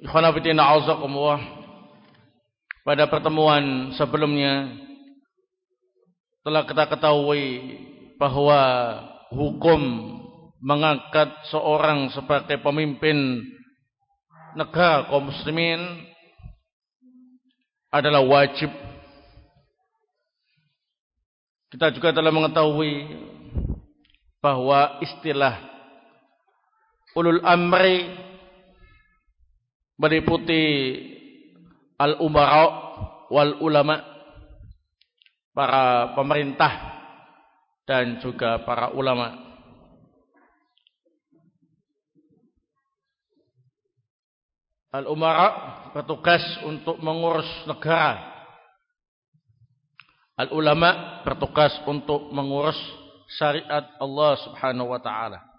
Ikhwanafidina auzakumullah Pada pertemuan sebelumnya Telah kita ketahui bahwa hukum mengangkat seorang sebagai pemimpin negara kaum muslimin adalah wajib. Kita juga telah mengetahui bahwa istilah ulul amri meliputi al-umara wal ulama para pemerintah dan juga para ulama. Al-umara bertugas untuk mengurus negara. Al-ulama bertugas untuk mengurus syariat Allah Subhanahu wa taala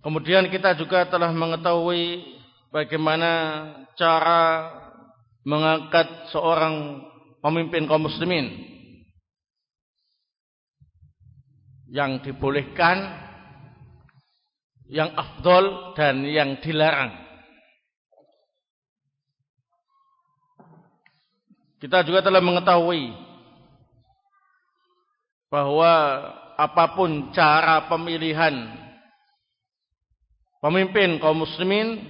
Kemudian kita juga telah mengetahui bagaimana cara mengangkat seorang pemimpin kaum muslimin yang dibolehkan, yang afdol dan yang dilarang. Kita juga telah mengetahui bahwa apa pun cara pemilihan pemimpin kaum muslimin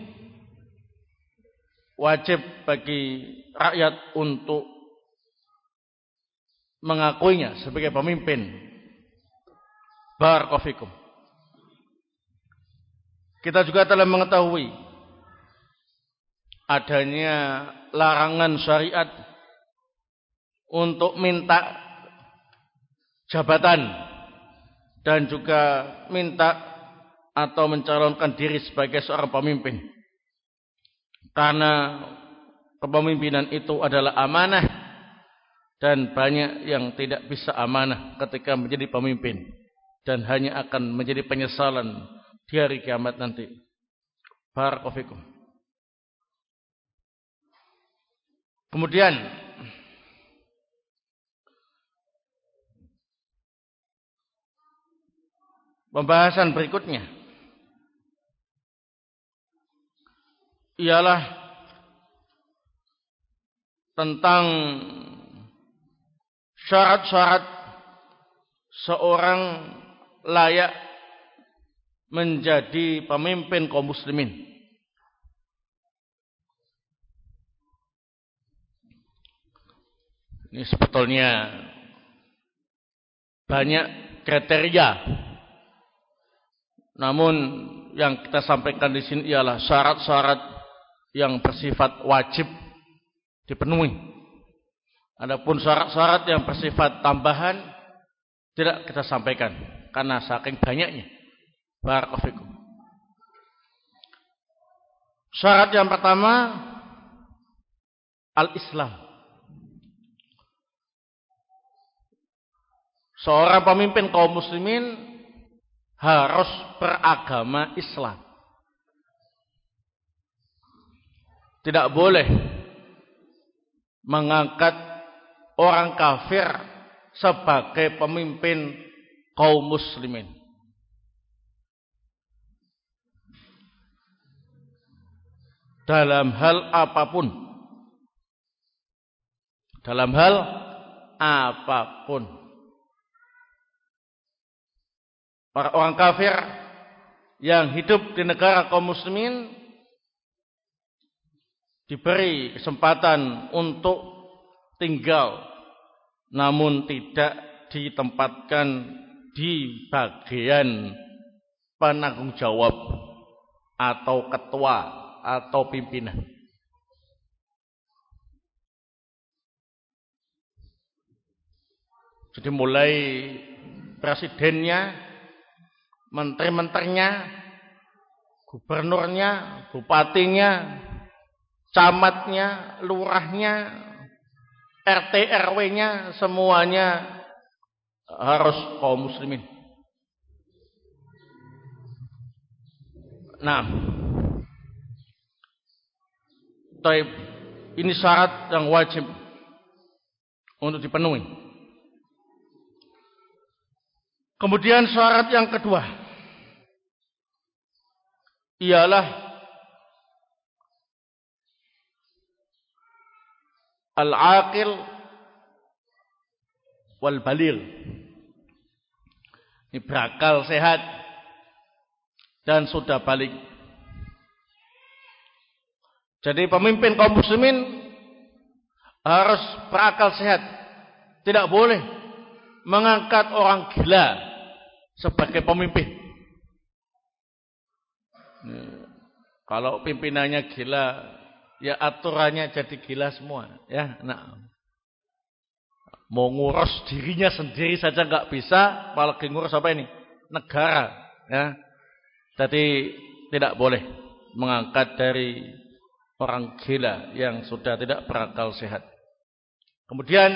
wajib bagi rakyat untuk mengakuinya sebagai pemimpin. Barakofikum. Kita juga telah mengetahui adanya larangan syariat untuk minta jabatan dan juga minta atau mencalonkan diri sebagai seorang pemimpin. Karena kepemimpinan itu adalah amanah dan banyak yang tidak bisa amanah ketika menjadi pemimpin dan hanya akan menjadi penyesalan di hari kiamat nanti. Barakofikum. Kemudian pembahasan berikutnya ialah tentang syarat-syarat seorang layak menjadi pemimpin kaum muslimin. Ini sebetulnya banyak kriteria. Namun yang kita sampaikan di sini ialah syarat-syarat yang bersifat wajib dipenuhi. Adapun syarat-syarat yang bersifat tambahan tidak kita sampaikan karena saking banyaknya. Barakallahu Syarat yang pertama al-Islam. Seorang pemimpin kaum muslimin harus beragama Islam. Tidak boleh mengangkat orang kafir sebagai pemimpin kaum muslimin. Dalam hal apapun. Dalam hal apapun. orang-orang kafir yang hidup di negara kaum muslimin diberi kesempatan untuk tinggal namun tidak ditempatkan di bagian penanggung jawab atau ketua atau pimpinan. Jadi mulai presidennya menteri-menterinya, gubernurnya, bupatinya, camatnya, lurahnya, RT RW-nya semuanya harus kaum muslimin. Nah, taib ini syarat yang wajib untuk dipenuhi. Kemudian syarat yang kedua ialah al-aqil wal baligh. Ini berakal sehat dan sudah balik. Jadi pemimpin kaum muslimin harus berakal sehat. Tidak boleh mengangkat orang gila sebagai pemimpin. Kalau pimpinannya gila, ya aturannya jadi gila semua, ya. Nah, mau ngurus dirinya sendiri saja nggak bisa, apalagi ngurus apa ini? Negara, ya. Jadi tidak boleh mengangkat dari orang gila yang sudah tidak berakal sehat. Kemudian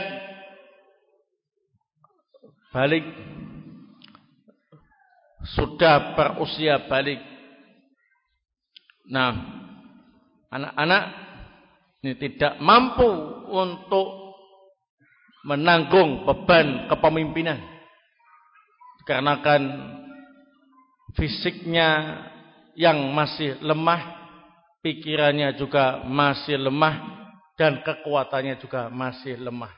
balik sudah berusia balik. Nah, anak-anak ini tidak mampu untuk menanggung beban kepemimpinan. Karena kan fisiknya yang masih lemah, pikirannya juga masih lemah, dan kekuatannya juga masih lemah.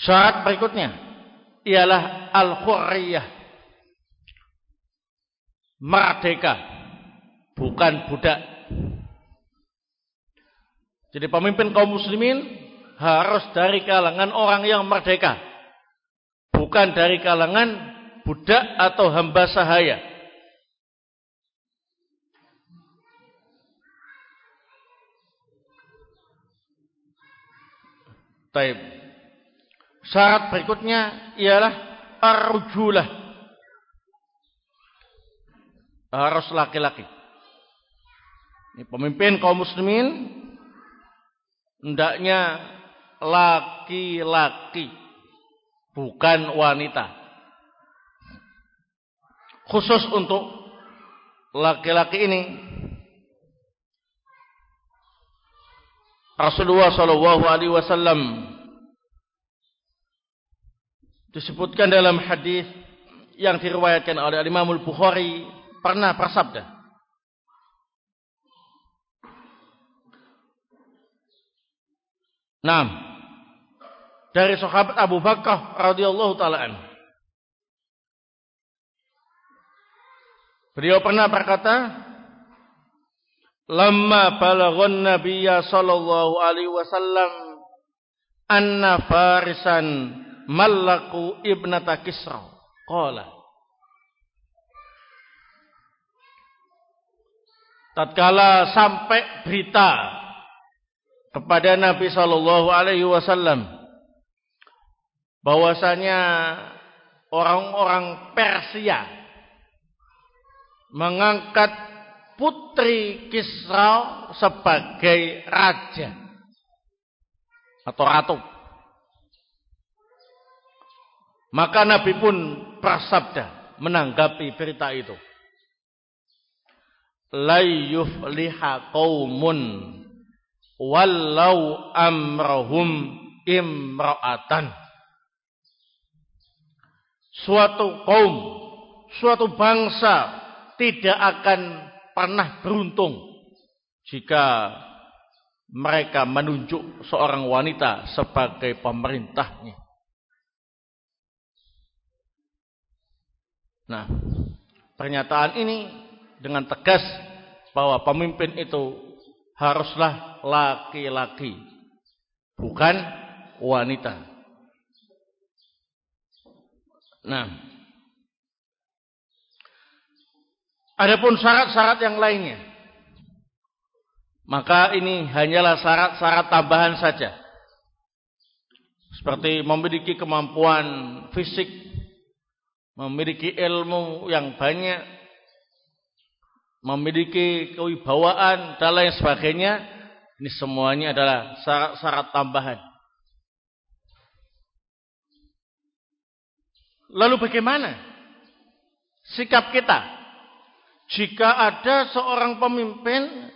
Syarat berikutnya ialah al-hurriyah. Merdeka. Bukan budak. Jadi pemimpin kaum muslimin harus dari kalangan orang yang merdeka. Bukan dari kalangan budak atau hamba sahaya. Taib. Syarat berikutnya ialah arjulah. Harus laki-laki. Ini pemimpin kaum muslimin hendaknya laki-laki bukan wanita. Khusus untuk laki-laki ini Rasulullah sallallahu alaihi wasallam disebutkan dalam hadis yang diriwayatkan oleh Imam Al-Bukhari pernah bersabda Nah, dari sahabat Abu Bakar radhiyallahu taala Beliau pernah berkata, "Lamma balaghon Nabiyya sallallahu alaihi wasallam anna Farisan Malaku ibnata Kisra. Qala. tatkala sampai berita kepada Nabi sallallahu alaihi wasallam bahwasanya orang-orang Persia mengangkat putri Kisra sebagai raja atau ratu. Maka Nabi pun bersabda menanggapi berita itu. La yufliha qaumun walau amrahum imra'atan. Suatu kaum, suatu bangsa tidak akan pernah beruntung jika mereka menunjuk seorang wanita sebagai pemerintahnya. Nah, pernyataan ini dengan tegas bahwa pemimpin itu haruslah laki-laki, bukan wanita. Nah, adapun syarat-syarat yang lainnya, maka ini hanyalah syarat-syarat tambahan saja. Seperti memiliki kemampuan fisik memiliki ilmu yang banyak, memiliki kewibawaan dan lain sebagainya, ini semuanya adalah syarat-syarat tambahan. Lalu bagaimana sikap kita jika ada seorang pemimpin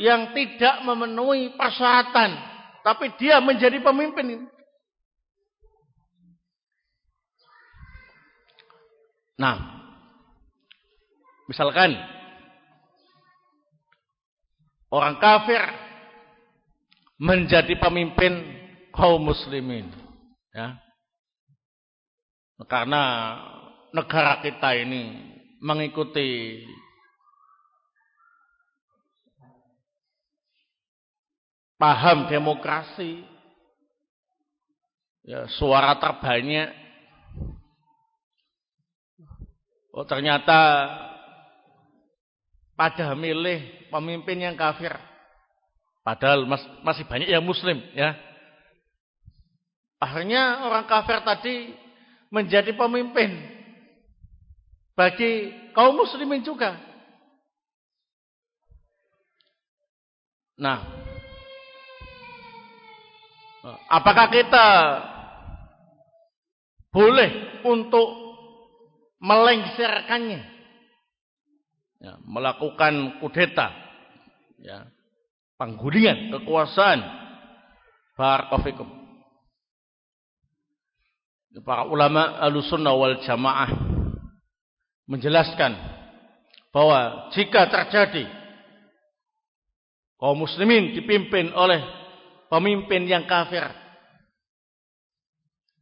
yang tidak memenuhi persyaratan tapi dia menjadi pemimpin Nah, misalkan orang kafir menjadi pemimpin kaum muslimin, ya. Karena negara kita ini mengikuti paham demokrasi, ya, suara terbanyak Oh ternyata pada milih pemimpin yang kafir. Padahal mas, masih banyak yang muslim ya. Akhirnya orang kafir tadi menjadi pemimpin bagi kaum muslimin juga. Nah, apakah kita boleh untuk melengsarkannya. Ya, melakukan kudeta. Ya, penggulingan kekuasaan. Barakofikum. Para ulama al-sunnah wal jamaah menjelaskan bahwa jika terjadi kaum muslimin dipimpin oleh pemimpin yang kafir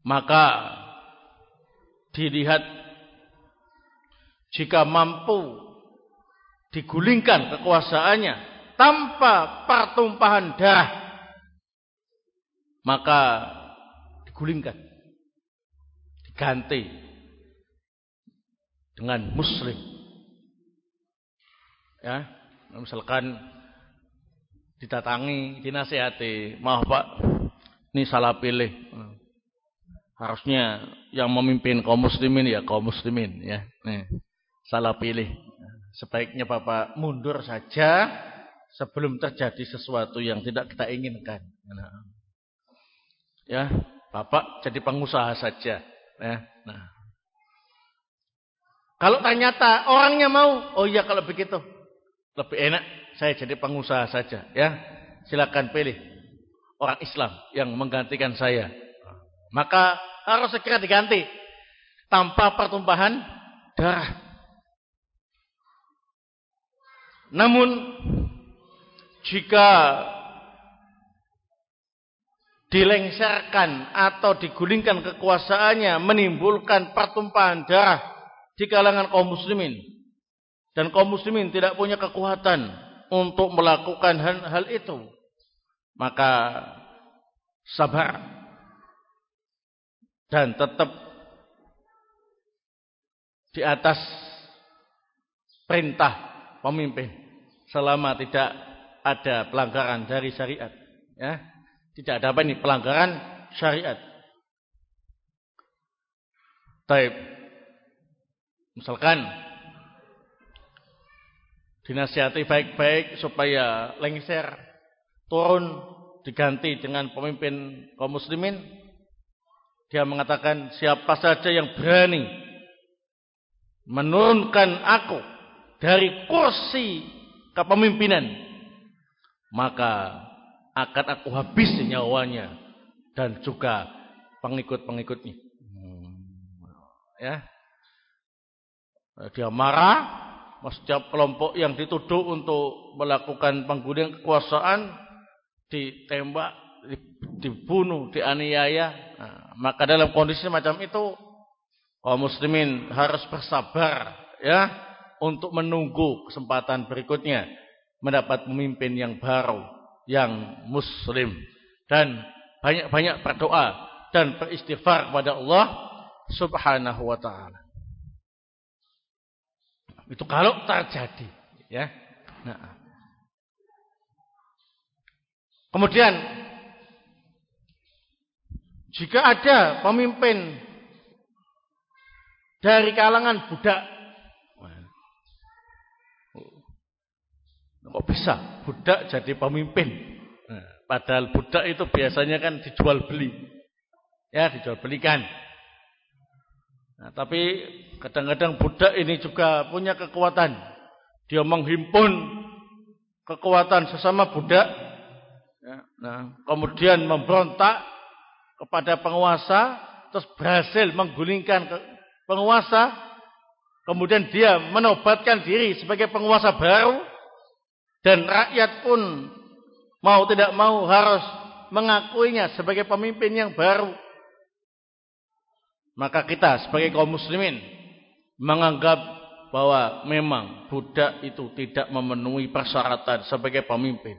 maka dilihat jika mampu digulingkan kekuasaannya tanpa pertumpahan darah maka digulingkan diganti dengan muslim. Ya misalkan didatangi dinasihati maaf pak ini salah pilih. Harusnya yang memimpin kaum muslimin ya kaum muslimin ya. Nih salah pilih. Sebaiknya Bapak mundur saja sebelum terjadi sesuatu yang tidak kita inginkan. Nah. Ya, Bapak jadi pengusaha saja. Ya, nah. Kalau ternyata orangnya mau, oh iya kalau begitu lebih enak saya jadi pengusaha saja. Ya, silakan pilih orang Islam yang menggantikan saya. Maka harus segera diganti tanpa pertumpahan darah. Namun jika dilengserkan atau digulingkan kekuasaannya menimbulkan pertumpahan darah di kalangan kaum muslimin. Dan kaum muslimin tidak punya kekuatan untuk melakukan hal, hal itu maka sabar dan tetap di atas perintah pemimpin selama tidak ada pelanggaran dari syariat. Ya, tidak ada apa ini pelanggaran syariat. Taib. Misalkan dinasihati baik-baik supaya lengser, turun, diganti dengan pemimpin kaum muslimin. Dia mengatakan siapa saja yang berani menurunkan aku dari kursi kepemimpinan, maka akan aku habisi nyawanya dan juga pengikut-pengikutnya. Hmm. Ya, dia marah, setiap kelompok yang dituduh untuk melakukan penggunaan kekuasaan ditembak, dibunuh, dianiaya. Nah, maka dalam kondisi macam itu kaum muslimin harus bersabar ya untuk menunggu kesempatan berikutnya mendapat pemimpin yang baru yang muslim dan banyak-banyak berdoa dan beristighfar kepada Allah Subhanahu wa taala. Itu kalau terjadi, ya. Nah. Kemudian jika ada pemimpin dari kalangan budak Kok bisa budak jadi pemimpin? Nah, padahal budak itu biasanya kan dijual beli. Ya, dijual belikan. Nah, tapi kadang-kadang budak ini juga punya kekuatan. Dia menghimpun kekuatan sesama budak. Ya, nah, kemudian memberontak kepada penguasa, terus berhasil menggulingkan penguasa. Kemudian dia menobatkan diri sebagai penguasa baru. Dan rakyat pun mau tidak mau harus mengakuinya sebagai pemimpin yang baru. Maka kita sebagai kaum muslimin menganggap bahwa memang budak itu tidak memenuhi persyaratan sebagai pemimpin.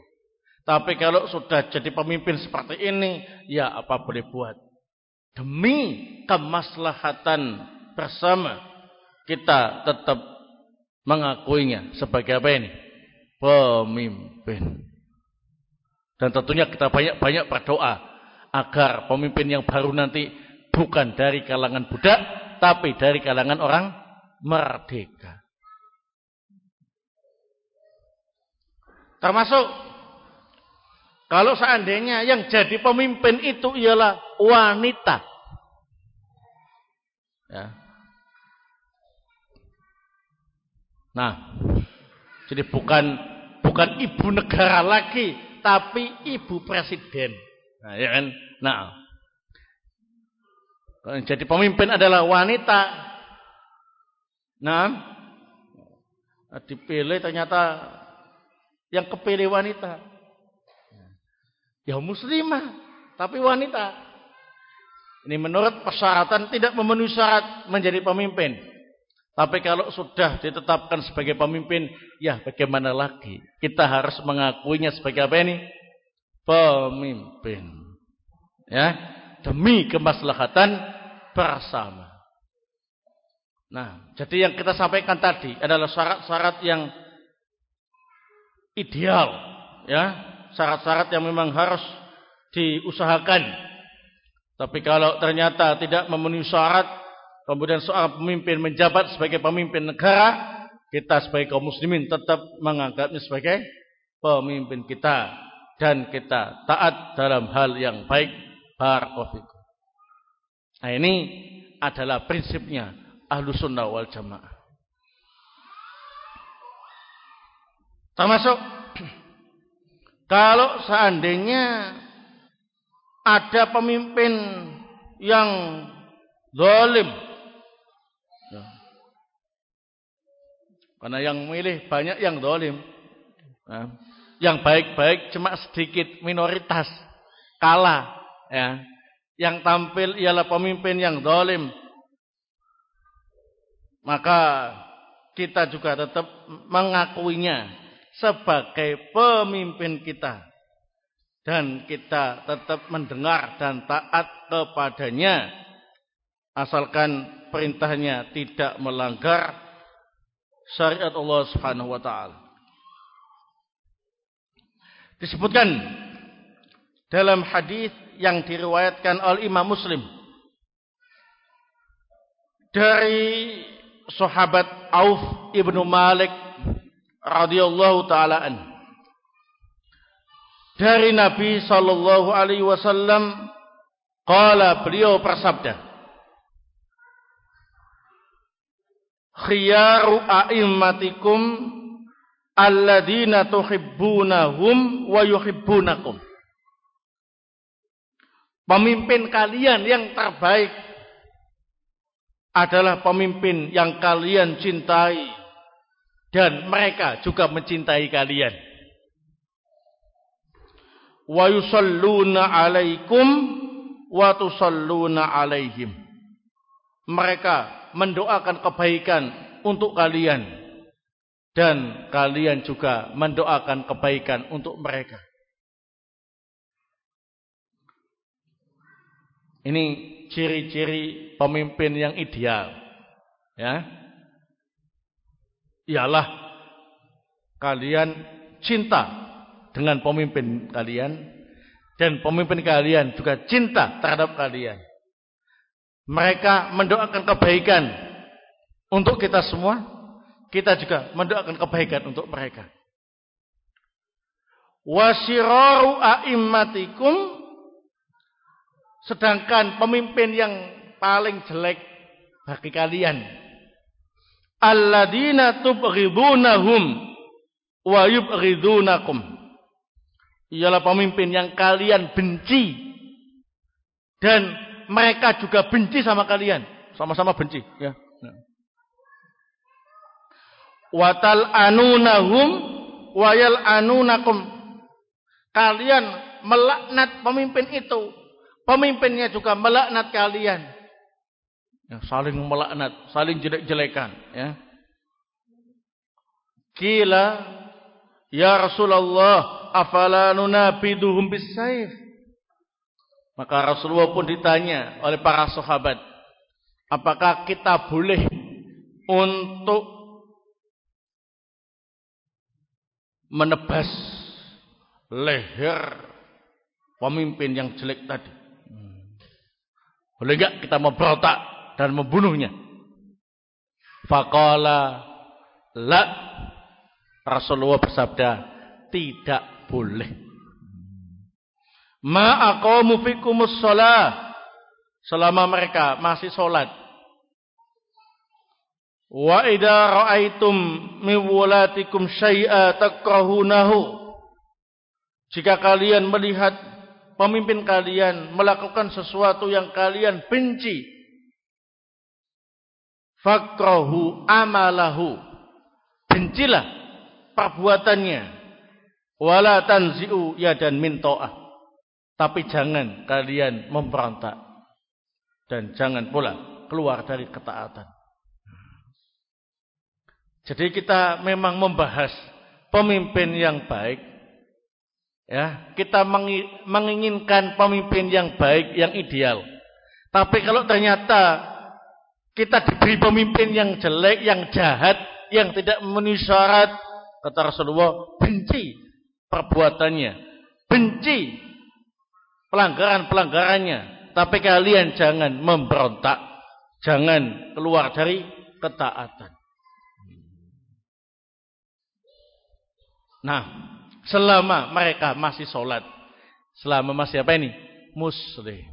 Tapi kalau sudah jadi pemimpin seperti ini, ya apa boleh buat. Demi kemaslahatan bersama, kita tetap mengakuinya sebagai apa ini? Pemimpin. Dan tentunya kita banyak-banyak berdoa agar pemimpin yang baru nanti bukan dari kalangan budak, tapi dari kalangan orang merdeka. Termasuk kalau seandainya yang jadi pemimpin itu ialah wanita. Ya. Nah, jadi bukan bukan ibu negara lagi, tapi ibu presiden. Nah, ya kan? Nah, jadi pemimpin adalah wanita. Nah, dipilih ternyata yang kepilih wanita. Ya muslimah, tapi wanita. Ini menurut persyaratan tidak memenuhi syarat menjadi pemimpin. Tapi kalau sudah ditetapkan sebagai pemimpin, ya bagaimana lagi? Kita harus mengakuinya sebagai apa ini? Pemimpin. Ya, demi kemaslahatan bersama. Nah, jadi yang kita sampaikan tadi adalah syarat-syarat yang ideal, ya, syarat-syarat yang memang harus diusahakan. Tapi kalau ternyata tidak memenuhi syarat, kemudian seorang pemimpin menjabat sebagai pemimpin negara, kita sebagai kaum muslimin tetap menganggapnya sebagai pemimpin kita dan kita taat dalam hal yang baik Barakofikum. Nah ini adalah prinsipnya ahlu sunnah wal jamaah. Termasuk kalau seandainya ada pemimpin yang zalim. Ya. Karena yang memilih banyak yang zalim. Nah, yang baik-baik cuma sedikit minoritas. Kalah ya. Yang tampil ialah pemimpin yang dolim maka kita juga tetap mengakuinya sebagai pemimpin kita. Dan kita tetap mendengar dan taat kepadanya. Asalkan perintahnya tidak melanggar syariat Allah Subhanahu wa taala. Disebutkan dalam hadis yang diriwayatkan oleh Imam Muslim dari sahabat Auf ibnu Malik radhiyallahu taala an dari Nabi sallallahu alaihi wasallam qala beliau bersabda khiyaru a'immatikum alladzina tuhibbunahum wa yuhibbunakum Pemimpin kalian yang terbaik adalah pemimpin yang kalian cintai dan mereka juga mencintai kalian. Wa yusalluna alaikum wa tusalluna alaihim. Mereka mendoakan kebaikan untuk kalian dan kalian juga mendoakan kebaikan untuk mereka. Ini ciri-ciri pemimpin yang ideal. Ya. Ialah kalian cinta dengan pemimpin kalian dan pemimpin kalian juga cinta terhadap kalian. Mereka mendoakan kebaikan untuk kita semua, kita juga mendoakan kebaikan untuk mereka. Wasiraru a'immatikum Sedangkan pemimpin yang paling jelek bagi kalian. Alladzina tubghidunahum wa yubghidunakum. Ialah pemimpin yang kalian benci dan mereka juga benci sama kalian sama-sama benci ya watal anunahum wayal anunakum kalian melaknat pemimpin itu Pemimpinnya juga melaknat kalian. Ya, saling melaknat, saling jelek-jelekan. Ya. Kila, Ya Rasulullah, afala nunabiduhum bisayf. Maka Rasulullah pun ditanya oleh para sahabat, apakah kita boleh untuk menebas leher pemimpin yang jelek tadi? Boleh enggak kita memberontak dan membunuhnya? Faqala la Rasulullah bersabda tidak boleh. Ma aqamu fikumus shalah selama mereka masih salat. Wa idza ra'aitum min wulatikum syai'a takrahunahu jika kalian melihat pemimpin kalian melakukan sesuatu yang kalian benci. Fakrahu amalahu. Bencilah perbuatannya. Wala tanzi'u yadan min ta'ah. Tapi jangan kalian memberontak. Dan jangan pula keluar dari ketaatan. Jadi kita memang membahas pemimpin yang baik Ya, kita menginginkan pemimpin yang baik, yang ideal. Tapi kalau ternyata kita diberi pemimpin yang jelek, yang jahat, yang tidak memenuhi syarat, kata Rasulullah, benci perbuatannya, benci pelanggaran-pelanggarannya. Tapi kalian jangan memberontak, jangan keluar dari ketaatan. Nah, selama mereka masih sholat. Selama masih apa ini? Muslim.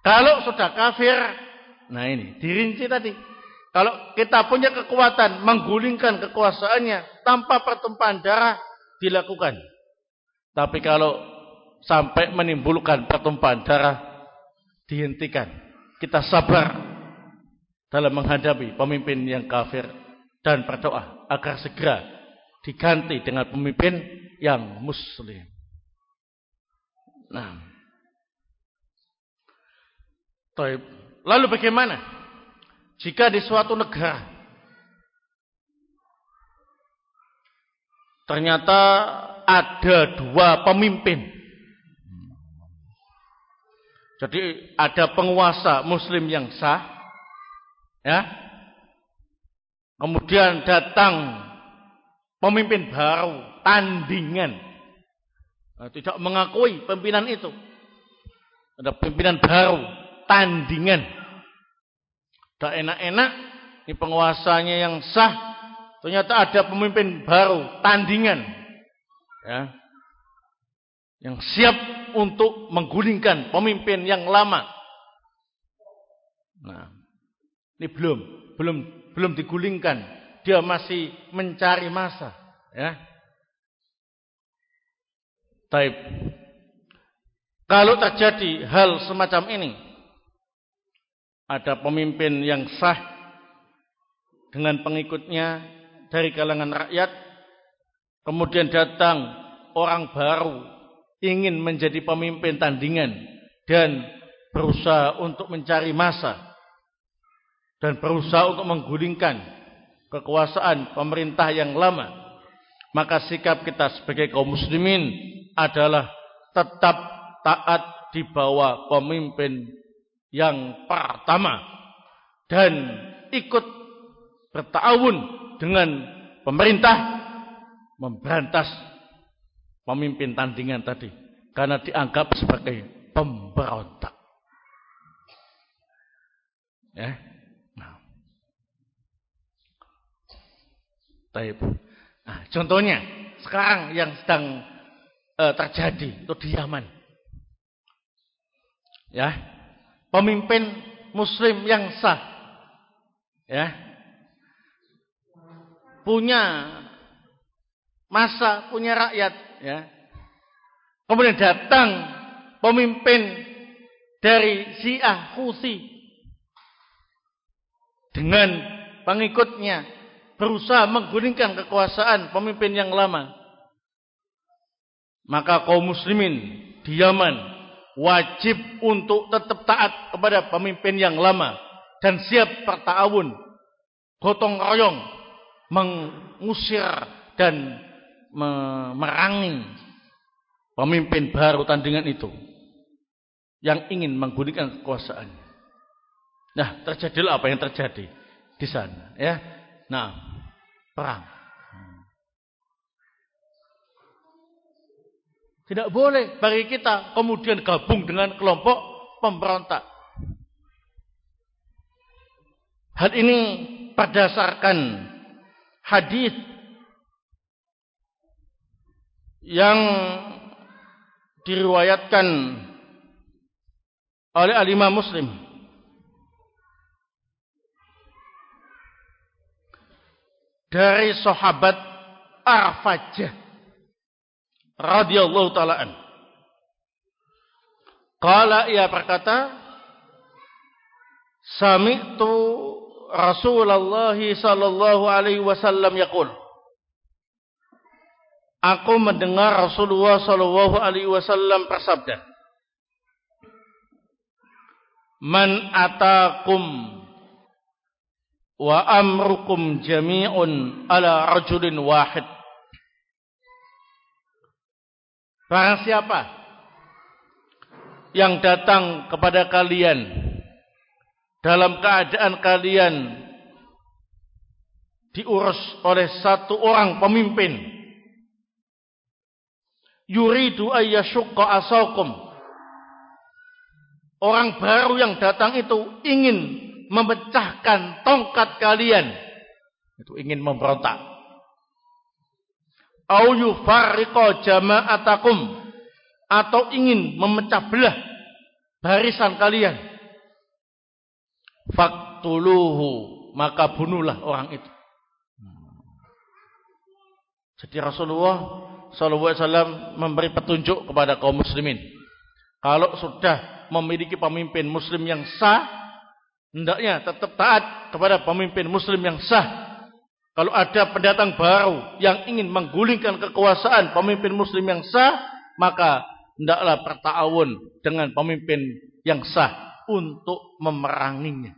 Kalau sudah kafir, nah ini dirinci tadi. Kalau kita punya kekuatan menggulingkan kekuasaannya tanpa pertumpahan darah dilakukan. Tapi kalau sampai menimbulkan pertumpahan darah dihentikan. Kita sabar dalam menghadapi pemimpin yang kafir dan berdoa agar segera diganti dengan pemimpin yang muslim. Nah. Lalu bagaimana? Jika di suatu negara ternyata ada dua pemimpin. Jadi ada penguasa muslim yang sah. Ya. Kemudian datang pemimpin baru, tandingan. Nah, tidak mengakui pimpinan itu. Ada pimpinan baru, tandingan. Tak enak-enak, ini penguasanya yang sah, ternyata ada pemimpin baru, tandingan. Ya. Yang siap untuk menggulingkan pemimpin yang lama. Nah, ini belum, belum, belum digulingkan. Dia masih mencari masa, ya. Taib. Kalau terjadi hal semacam ini, ada pemimpin yang sah dengan pengikutnya dari kalangan rakyat, kemudian datang orang baru ingin menjadi pemimpin tandingan dan berusaha untuk mencari masa dan berusaha untuk menggulingkan kekuasaan pemerintah yang lama, maka sikap kita sebagai kaum muslimin adalah tetap taat di bawah pemimpin yang pertama dan ikut bertawun dengan pemerintah memberantas pemimpin tandingan tadi karena dianggap sebagai pemberontak. Ya. Nah. Nah, contohnya sekarang yang sedang uh, terjadi itu di Yaman. Ya. Pemimpin muslim yang sah. Ya. Punya masa, punya rakyat, ya. Kemudian datang pemimpin dari Syiah Husi dengan pengikutnya berusaha menggulingkan kekuasaan pemimpin yang lama. Maka kaum muslimin di Yaman wajib untuk tetap taat kepada pemimpin yang lama dan siap bertawun gotong royong mengusir dan memerangi pemimpin baru tandingan itu yang ingin menggulingkan kekuasaan. Nah, terjadilah apa yang terjadi di sana, ya. Nah, perang. Tidak boleh bagi kita kemudian gabung dengan kelompok pemberontak. Hal ini berdasarkan hadis yang diriwayatkan oleh alimah Muslim dari sahabat Arfajah radhiyallahu taala an. Qala ia berkata, Sami'tu Rasulullah sallallahu alaihi wasallam yaqul Aku mendengar Rasulullah sallallahu alaihi wasallam bersabda Man atakum wa amrukum jami'un ala rajulin wahid. Barang siapa yang datang kepada kalian dalam keadaan kalian diurus oleh satu orang pemimpin yuridu ayyashukka asaukum. Orang baru yang datang itu ingin memecahkan tongkat kalian. Itu ingin memberontak. Au yufarriqa jama'atakum. Atau ingin memecah belah barisan kalian. Faktuluhu. Maka bunuhlah orang itu. Jadi Rasulullah wasallam memberi petunjuk kepada kaum muslimin kalau sudah memiliki pemimpin muslim yang sah hendaknya tetap taat kepada pemimpin muslim yang sah kalau ada pendatang baru yang ingin menggulingkan kekuasaan pemimpin muslim yang sah, maka hendaklah bertawun dengan pemimpin yang sah untuk memeranginya.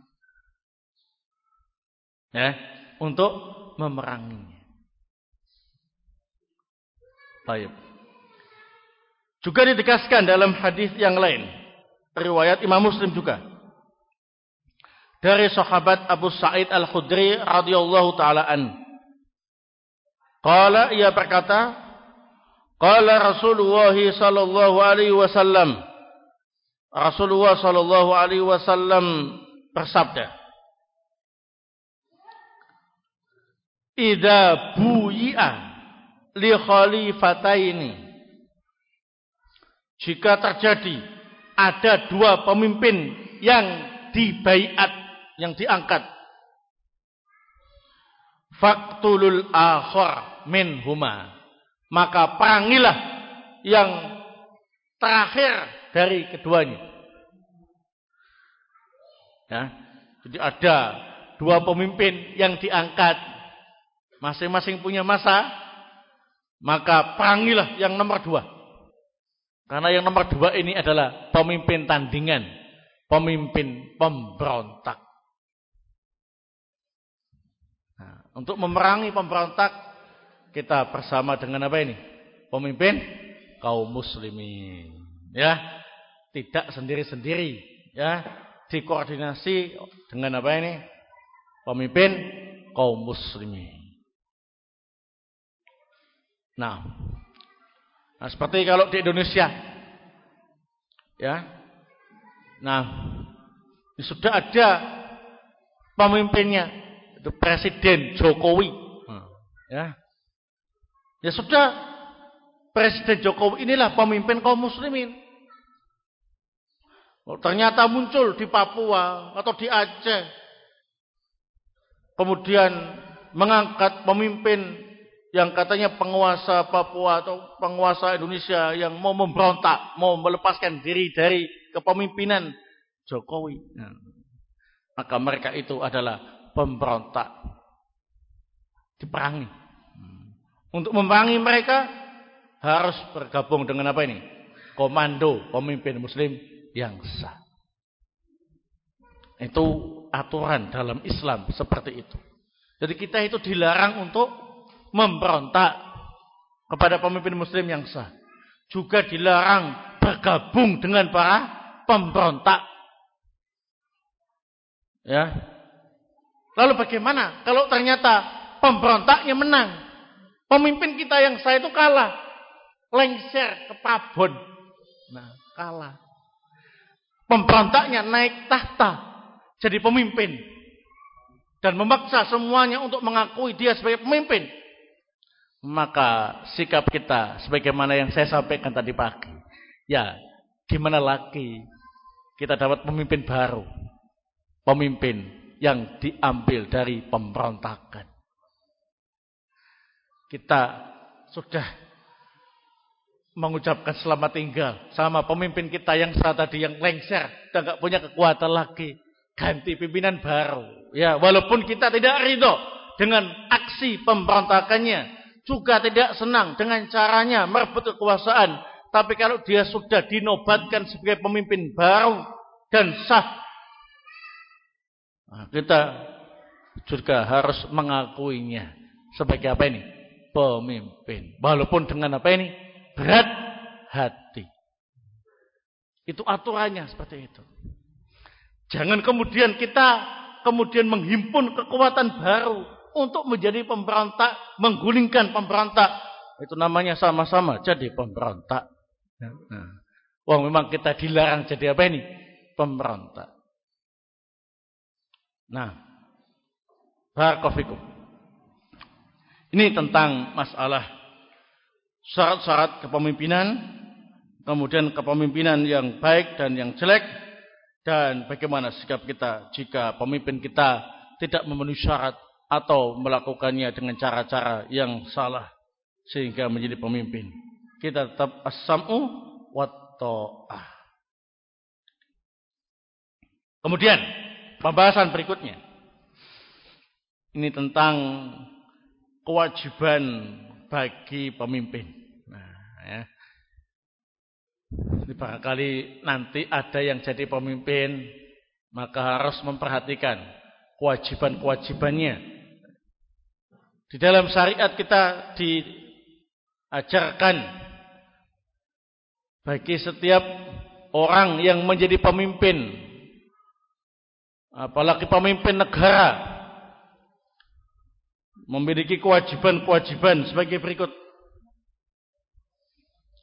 Ya, untuk memeranginya. Baik. Juga ditegaskan dalam hadis yang lain, riwayat Imam Muslim juga dari sahabat Abu Sa'id Al-Khudri radhiyallahu taala an. Qala ia berkata, Qala Rasulullah sallallahu alaihi wasallam Rasulullah sallallahu alaihi wasallam bersabda Idza buyi'a li khalifataini. Jika terjadi ada dua pemimpin yang dibaiat yang diangkat. Faktulul akhir minhuma. Maka perangilah yang terakhir dari keduanya. Ya, jadi ada dua pemimpin yang diangkat, masing-masing punya masa, maka perangilah yang nomor dua. Karena yang nomor dua ini adalah pemimpin tandingan, pemimpin pemberontak. Nah, untuk memerangi pemberontak kita bersama dengan apa ini? Pemimpin kaum muslimin. Ya. Tidak sendiri-sendiri, ya. Dikoordinasi dengan apa ini? Pemimpin kaum muslimin. Nah, nah seperti kalau di Indonesia, ya, nah, sudah ada pemimpinnya, itu Presiden Jokowi, ya, Ya sudah, Presiden Jokowi inilah pemimpin kaum muslimin. Oh, ternyata muncul di Papua atau di Aceh. Kemudian mengangkat pemimpin yang katanya penguasa Papua atau penguasa Indonesia yang mau memberontak, mau melepaskan diri dari kepemimpinan Jokowi. Nah, maka mereka itu adalah pemberontak. Diperangi. Untuk memerangi mereka harus bergabung dengan apa ini? Komando pemimpin muslim yang sah. Itu aturan dalam Islam seperti itu. Jadi kita itu dilarang untuk memberontak kepada pemimpin muslim yang sah. Juga dilarang bergabung dengan para pemberontak. Ya. Lalu bagaimana kalau ternyata pemberontaknya menang? Pemimpin kita yang saya itu kalah. Lengser ke Pabon. Nah, kalah. Pemberontaknya naik tahta. Jadi pemimpin. Dan memaksa semuanya untuk mengakui dia sebagai pemimpin. Maka sikap kita sebagaimana yang saya sampaikan tadi pagi. Ya, gimana lagi kita dapat pemimpin baru. Pemimpin yang diambil dari pemberontakan kita sudah mengucapkan selamat tinggal sama pemimpin kita yang saat tadi yang lengser dan gak punya kekuatan lagi ganti pimpinan baru ya walaupun kita tidak ridho dengan aksi pemberontakannya juga tidak senang dengan caranya merebut kekuasaan tapi kalau dia sudah dinobatkan sebagai pemimpin baru dan sah nah, kita juga harus mengakuinya sebagai apa ini pemimpin. Walaupun dengan apa ini? Berat hati. Itu aturannya seperti itu. Jangan kemudian kita kemudian menghimpun kekuatan baru untuk menjadi pemberontak, menggulingkan pemberontak. Itu namanya sama-sama jadi pemberontak. Nah, wah memang kita dilarang jadi apa ini? Pemberontak. Nah, barakofikum. Ini tentang masalah syarat-syarat kepemimpinan, kemudian kepemimpinan yang baik dan yang jelek, dan bagaimana sikap kita jika pemimpin kita tidak memenuhi syarat atau melakukannya dengan cara-cara yang salah sehingga menjadi pemimpin. Kita tetap as-sam'u wa. Kemudian pembahasan berikutnya. Ini tentang kewajiban bagi pemimpin. Nah, ya. Ini barangkali nanti ada yang jadi pemimpin, maka harus memperhatikan kewajiban-kewajibannya. Di dalam syariat kita diajarkan bagi setiap orang yang menjadi pemimpin, apalagi pemimpin negara, memiliki kewajiban-kewajiban sebagai berikut.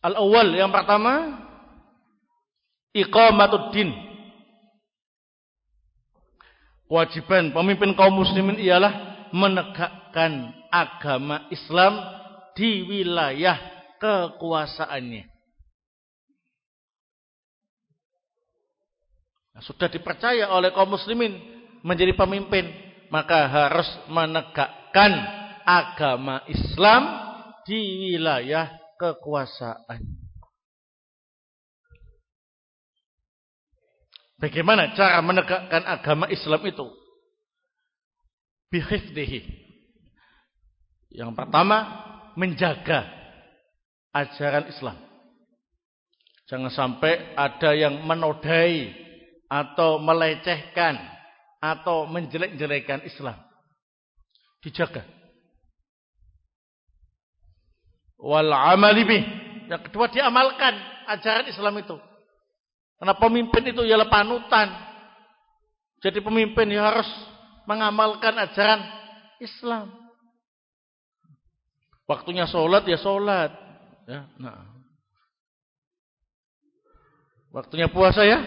Al-awwal yang pertama iqamatuddin. Kewajiban pemimpin kaum muslimin ialah menegakkan agama Islam di wilayah kekuasaannya. Nah, sudah dipercaya oleh kaum muslimin menjadi pemimpin, maka harus menegakkan agama Islam di wilayah kekuasaan. Bagaimana cara menegakkan agama Islam itu? Bihifdihi. Yang pertama, menjaga ajaran Islam. Jangan sampai ada yang menodai atau melecehkan atau menjelek-jelekan Islam. Dijaga wal amali bih. Yang kedua diamalkan ajaran Islam itu. Karena pemimpin itu ialah panutan. Jadi pemimpin ya harus mengamalkan ajaran Islam. Waktunya sholat ya sholat. Ya, nah. Waktunya puasa ya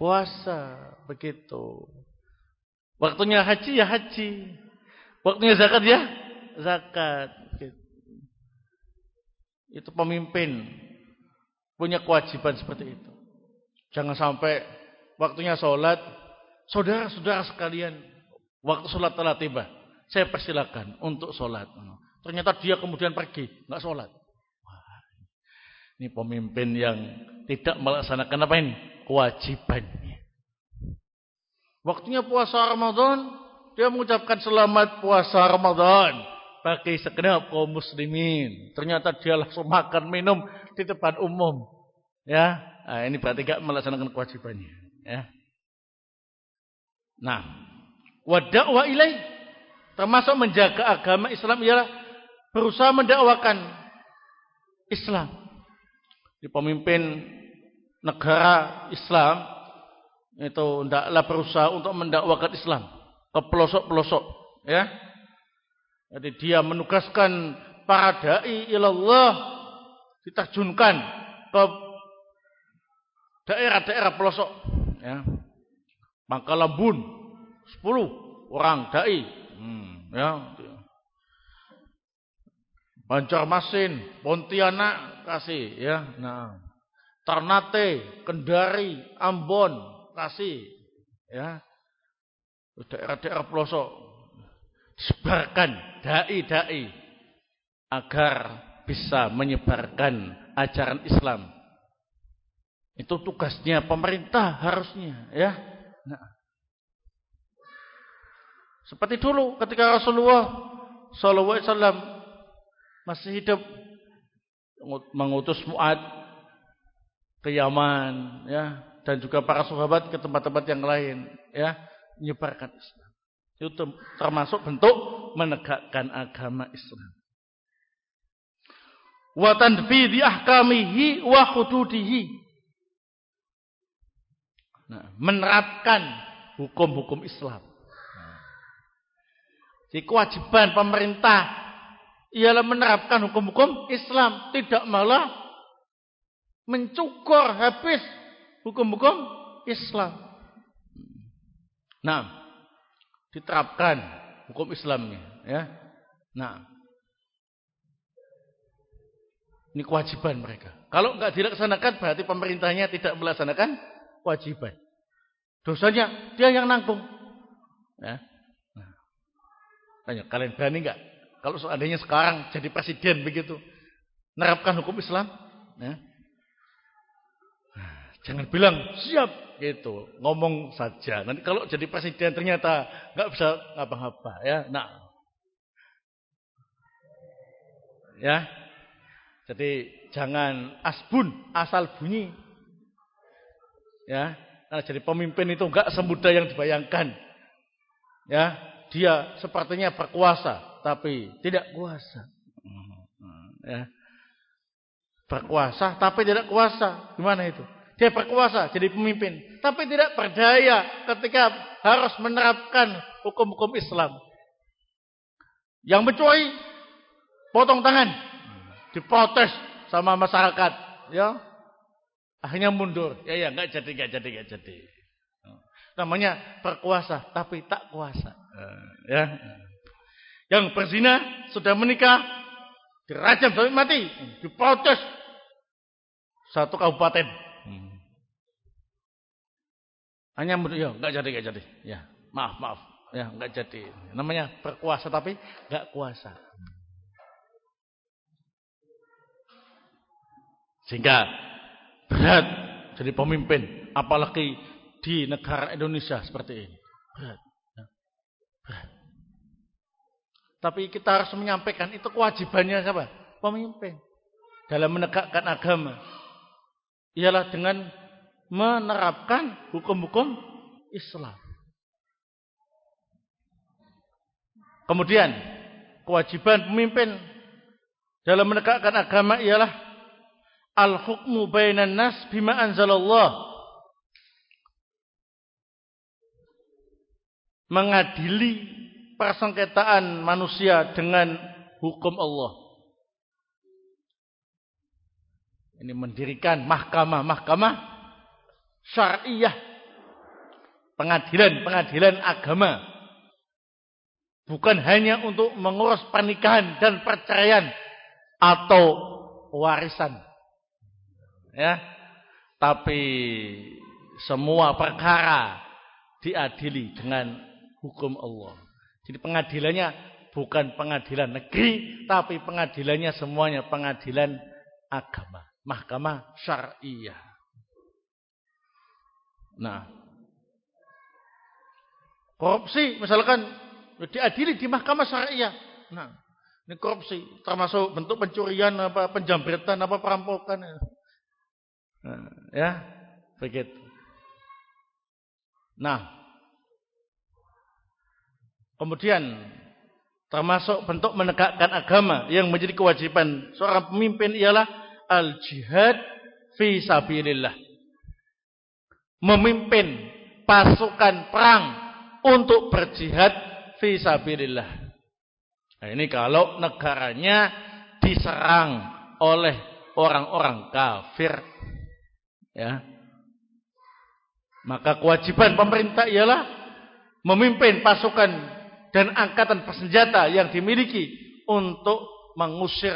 puasa. Begitu. Waktunya haji ya haji. Waktunya zakat ya zakat. Itu pemimpin punya kewajiban seperti itu. Jangan sampai waktunya sholat, saudara-saudara sekalian, waktu sholat telah tiba. Saya persilakan untuk sholat. Ternyata dia kemudian pergi, nggak sholat. ini pemimpin yang tidak melaksanakan apa ini? Kewajibannya. Waktunya puasa Ramadan, dia mengucapkan selamat puasa Ramadan bagi segenap kaum muslimin. Ternyata dia langsung makan minum di tempat umum. Ya, nah, ini berarti tidak melaksanakan kewajibannya. Ya. Nah, wa ilaih termasuk menjaga agama Islam ialah berusaha mendakwakan Islam. Di pemimpin negara Islam itu hendaklah berusaha untuk mendakwakan Islam ke pelosok-pelosok, ya jadi dia menugaskan para dai ilallah diterjunkan ke daerah-daerah pelosok ya. Maka Lambun 10 orang dai hmm, ya. Banjarmasin, Pontianak kasih ya. Nah, Ternate, Kendari, Ambon kasih ya. Daerah-daerah pelosok sebarkan dai-dai agar bisa menyebarkan ajaran Islam. Itu tugasnya pemerintah harusnya, ya. Nah. Seperti dulu ketika Rasulullah wasallam masih hidup mengutus Muad ke Yaman, ya, dan juga para sahabat ke tempat-tempat yang lain, ya, menyebarkan Islam. Itu termasuk bentuk menegakkan agama Islam. Wa tanfidhi ahkamihi wa hududihi. Nah, menerapkan hukum-hukum Islam. Jadi kewajiban pemerintah ialah menerapkan hukum-hukum Islam, tidak malah mencukur habis hukum-hukum Islam. Nah, diterapkan hukum Islamnya ya. Nah. Ini kewajiban mereka. Kalau enggak dilaksanakan berarti pemerintahnya tidak melaksanakan kewajiban. Dosanya dia yang nanggung. Ya. Tanya, kalian berani enggak kalau seandainya sekarang jadi presiden begitu nerapkan hukum Islam? Ya. Jangan bilang siap gitu. Ngomong saja. Nanti kalau jadi presiden ternyata nggak bisa ngapa-ngapa ya. Nah. Ya. Jadi jangan asbun asal bunyi. Ya. Karena jadi pemimpin itu nggak semudah yang dibayangkan. Ya dia sepertinya berkuasa tapi tidak kuasa ya berkuasa tapi tidak kuasa gimana itu dia berkuasa jadi pemimpin. Tapi tidak berdaya ketika harus menerapkan hukum-hukum Islam. Yang mencuri, potong tangan. Diprotes sama masyarakat. ya akhirnya mundur. Ya ya nggak jadi nggak jadi nggak jadi. Namanya berkuasa tapi tak kuasa. Ya. Yang berzina sudah menikah dirajam sampai mati, diprotes satu kabupaten. Hanya mundur ya nggak jadi nggak jadi. Ya maaf maaf ya nggak jadi. Namanya berkuasa tapi nggak kuasa. Sehingga berat jadi pemimpin. Apalagi di negara Indonesia seperti ini. Berat. Tapi kita harus menyampaikan itu kewajibannya siapa? Pemimpin. Dalam menegakkan agama. Ialah dengan menerapkan hukum-hukum Islam. Kemudian kewajiban pemimpin dalam menegakkan agama ialah al-hukmu bainan nas bima anzalallah. Mengadili persengketaan manusia dengan hukum Allah. Ini mendirikan mahkamah-mahkamah syariah. Pengadilan-pengadilan agama. Bukan hanya untuk mengurus pernikahan dan perceraian atau warisan ya. Tapi semua perkara diadili dengan hukum Allah. Jadi pengadilannya bukan pengadilan negeri, tapi pengadilannya semuanya pengadilan agama, mahkamah syariah. Nah, korupsi misalkan diadili di mahkamah syariah. Nah, ini korupsi termasuk bentuk pencurian apa penjambretan apa perampokan. Nah, ya, begitu. Nah, kemudian termasuk bentuk menegakkan agama yang menjadi kewajiban seorang pemimpin ialah al-jihad fi sabilillah. Memimpin pasukan perang untuk berjihad fi sabilillah. Nah, ini kalau negaranya diserang oleh orang-orang kafir Ya. Maka kewajiban pemerintah ialah memimpin pasukan dan angkatan bersenjata yang dimiliki untuk mengusir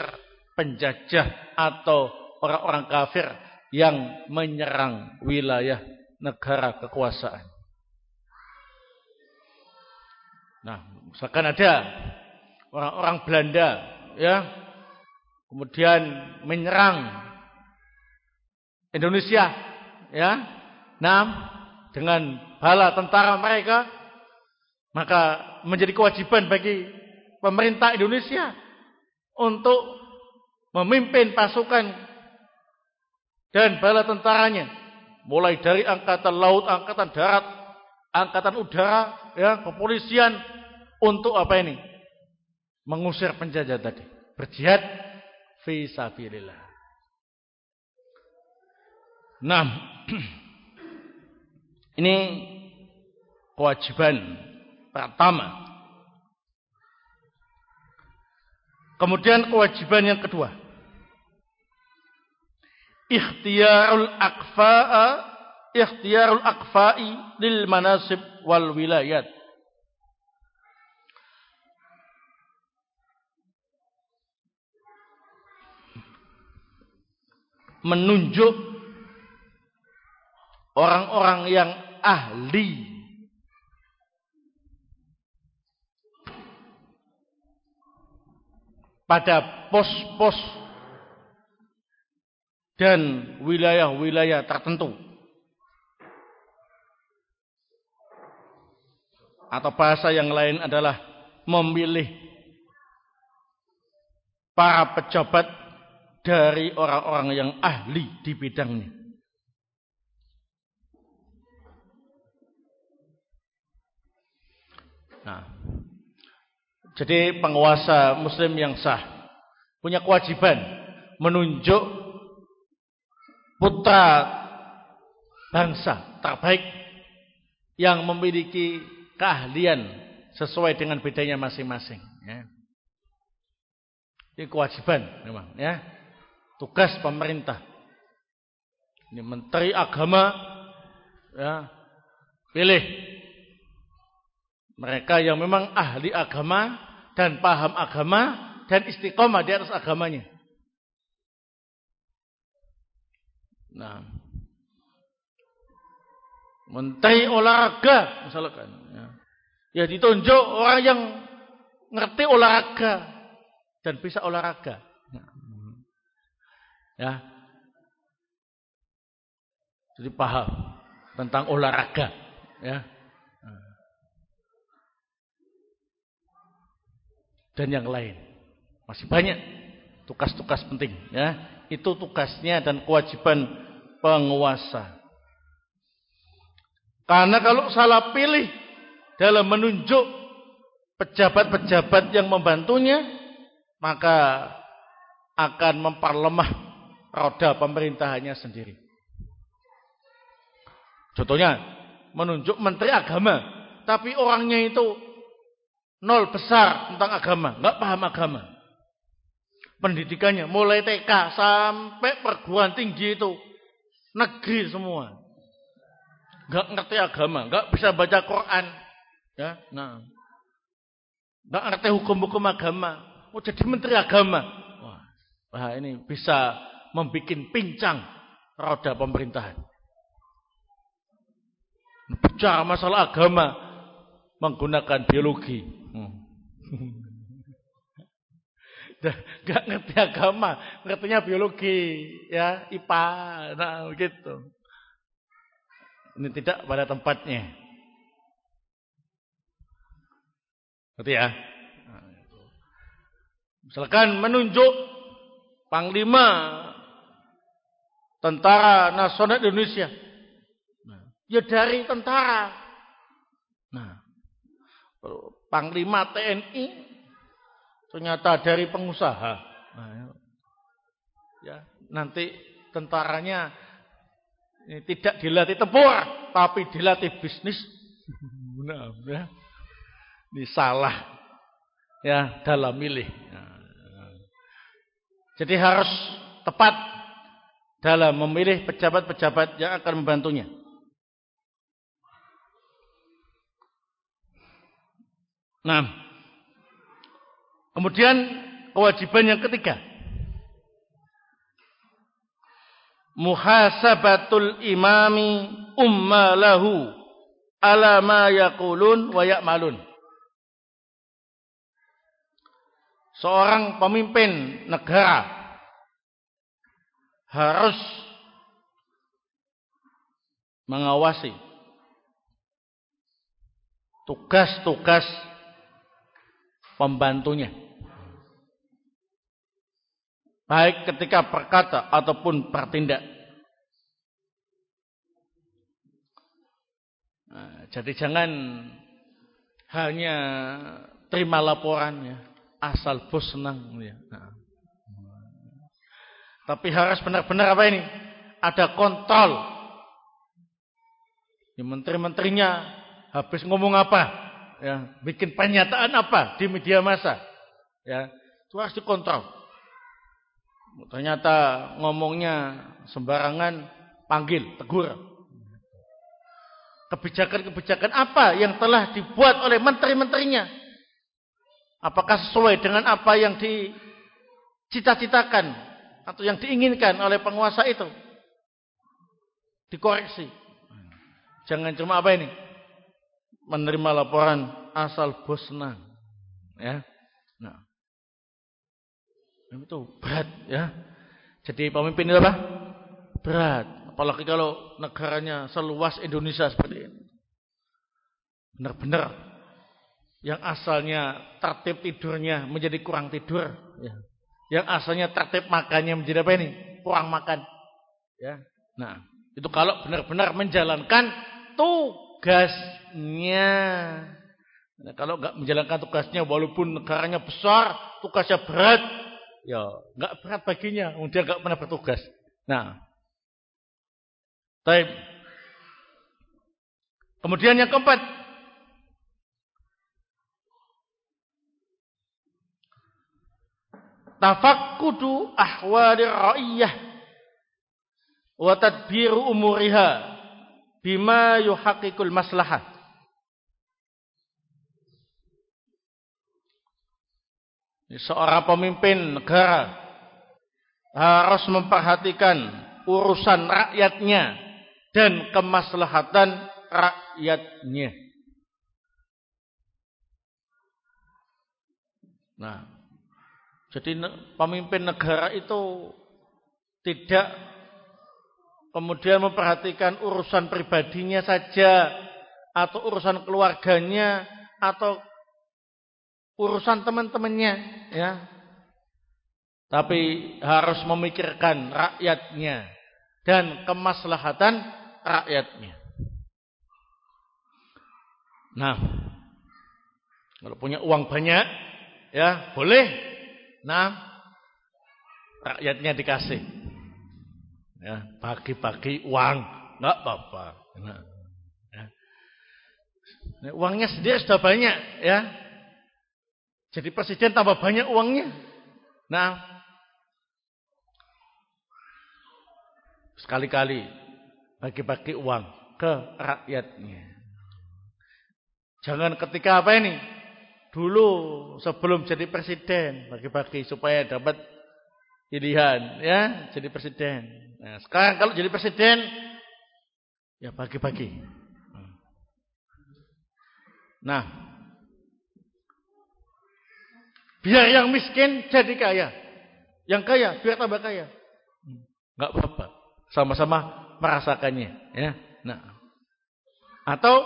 penjajah atau orang-orang kafir yang menyerang wilayah negara kekuasaan. Nah, misalkan ada orang-orang Belanda ya kemudian menyerang Indonesia ya. Nah, dengan bala tentara mereka maka menjadi kewajiban bagi pemerintah Indonesia untuk memimpin pasukan dan bala tentaranya mulai dari angkatan laut, angkatan darat, angkatan udara, ya, kepolisian untuk apa ini? Mengusir penjajah tadi. Berjihad fi sabilillah. Nah, ini kewajiban pertama. Kemudian kewajiban yang kedua. Ikhtiyarul akfa'a ikhtiyarul akfa'i lil manasib wal wilayat. Menunjuk orang-orang yang ahli pada pos-pos dan wilayah-wilayah tertentu. Atau bahasa yang lain adalah memilih para pejabat dari orang-orang yang ahli di bidangnya. Nah, jadi penguasa muslim yang sah punya kewajiban menunjuk putra bangsa terbaik yang memiliki keahlian sesuai dengan bedanya masing-masing. Ya. Ini kewajiban memang, ya. Tugas pemerintah Ini menteri agama ya, pilih mereka yang memang ahli agama dan paham agama dan istiqomah di atas agamanya. Nah, menteri olahraga misalkan, ya, ya ditunjuk orang yang ngerti olahraga dan bisa olahraga. Ya, jadi paham tentang olahraga, ya. Dan yang lain. Masih banyak tugas-tugas penting, ya. Itu tugasnya dan kewajiban penguasa. Karena kalau salah pilih dalam menunjuk pejabat-pejabat yang membantunya, maka akan memperlemah roda pemerintahannya sendiri. Contohnya, menunjuk menteri agama, tapi orangnya itu nol besar tentang agama, nggak paham agama. Pendidikannya mulai TK sampai perguruan tinggi itu negeri semua. Nggak ngerti agama, nggak bisa baca Quran, ya. Nah, nggak ngerti hukum-hukum agama. Oh jadi menteri agama. Wah, wah ini bisa membuat pincang roda pemerintahan bicara masalah agama menggunakan biologi. Gak ngerti agama, ngertinya biologi, ya IPA, nah begitu. Ini tidak pada tempatnya. Ngerti ya? Nah, Misalkan menunjuk Panglima Tentara Nasional Indonesia Ya dari tentara. Nah, Panglima TNI ternyata dari pengusaha. Nah, ya, nanti tentaranya ini tidak dilatih tempur, tapi dilatih bisnis. Benar, ya. Ini salah ya dalam milih. Nah, jadi harus tepat dalam memilih pejabat-pejabat yang akan membantunya. Nah, kemudian kewajiban yang ketiga. Muhasabatul imami ummalahu ala ma yaqulun wa ya'malun. Seorang pemimpin negara harus mengawasi tugas-tugas pembantunya. Baik ketika berkata ataupun bertindak. Nah, jadi jangan hanya terima laporan ya, asal bos senang ya. Nah. Tapi harus benar-benar apa ini? Ada kontrol. Ya, menteri-menterinya habis ngomong apa? Ya, bikin pernyataan apa di media massa, ya, itu harus dikontrol. Ternyata ngomongnya sembarangan, panggil, tegur. Kebijakan-kebijakan apa yang telah dibuat oleh menteri-menterinya? Apakah sesuai dengan apa yang dicita-citakan atau yang diinginkan oleh penguasa itu? Dikoreksi. Jangan cuma apa ini? Menerima laporan asal bos senang. Ya. Nah. Itu berat ya. Jadi pemimpin itu apa? Berat. Apalagi kalau negaranya seluas Indonesia seperti ini. Benar-benar yang asalnya tertib tidurnya menjadi kurang tidur, ya. Yang asalnya tertib makannya menjadi apa ini? Kurang makan. Ya. Nah, itu kalau benar-benar menjalankan tugas tugasnya. Nah, kalau nggak menjalankan tugasnya, walaupun negaranya besar, tugasnya berat, ya nggak berat baginya. Dia nggak pernah bertugas. Nah, Taib. Kemudian yang keempat, tafakkudu ahwali ra'iyah wa tadbiru umuriha bima yuhaqqiqul maslahah. Seorang pemimpin negara harus memperhatikan urusan rakyatnya dan kemaslahatan rakyatnya. Nah, jadi pemimpin negara itu tidak kemudian memperhatikan urusan pribadinya saja atau urusan keluarganya atau urusan teman-temannya ya. Tapi harus memikirkan rakyatnya dan kemaslahatan rakyatnya. Nah, kalau punya uang banyak ya boleh. Nah, rakyatnya dikasih. Ya, bagi-bagi uang, enggak apa-apa. Ya. Nah, uangnya sendiri sudah banyak ya. Jadi presiden tambah banyak uangnya. Nah, sekali-kali bagi-bagi uang ke rakyatnya. Jangan ketika apa ini? Dulu sebelum jadi presiden bagi-bagi supaya dapat pilihan ya jadi presiden. Nah, sekarang kalau jadi presiden ya bagi-bagi. Nah, Biar yang miskin jadi kaya. Yang kaya biar tambah kaya. Enggak apa-apa. Sama-sama merasakannya, ya. Nah. Atau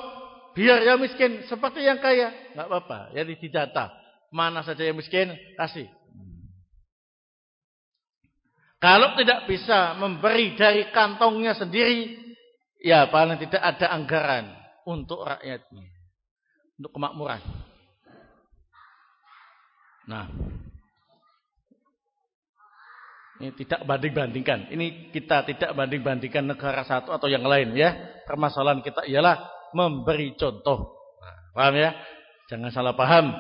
biar yang miskin seperti yang kaya, enggak apa-apa. Ya didata. Mana saja yang miskin, kasih. Kalau tidak bisa memberi dari kantongnya sendiri, ya paling tidak ada anggaran untuk rakyatnya. Untuk kemakmuran. Nah, ini tidak banding-bandingkan. Ini kita tidak banding-bandingkan negara satu atau yang lain ya. Permasalahan kita ialah memberi contoh. Nah, paham ya? Jangan salah paham.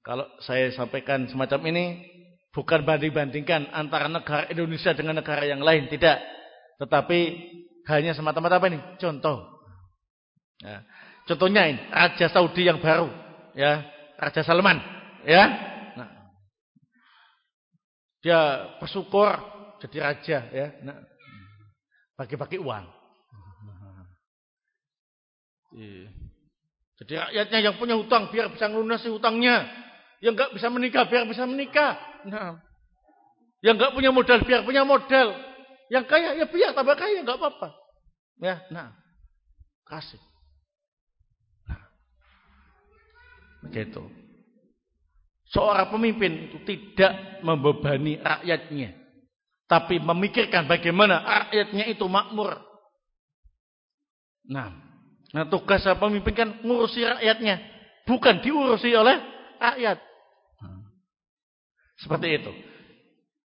Kalau saya sampaikan semacam ini bukan banding-bandingkan antara negara Indonesia dengan negara yang lain, tidak. Tetapi hanya semata-mata apa ini? Contoh. Ya. Contohnya ini Raja Saudi yang baru, ya, Raja Salman, ya. Dia bersyukur jadi raja ya. Nah, bagi-bagi uang. Iya. Jadi rakyatnya yang punya hutang biar bisa melunasi hutangnya. Yang enggak bisa menikah biar bisa menikah. Nah. Yang enggak punya modal biar punya modal. Yang kaya ya biar tambah kaya enggak apa-apa. Ya, nah. Kasih. Nah. Begitu. Seorang pemimpin itu tidak membebani rakyatnya. Tapi memikirkan bagaimana rakyatnya itu makmur. Nah, nah tugas pemimpin kan ngurusi rakyatnya. Bukan diurusi oleh rakyat. Seperti itu.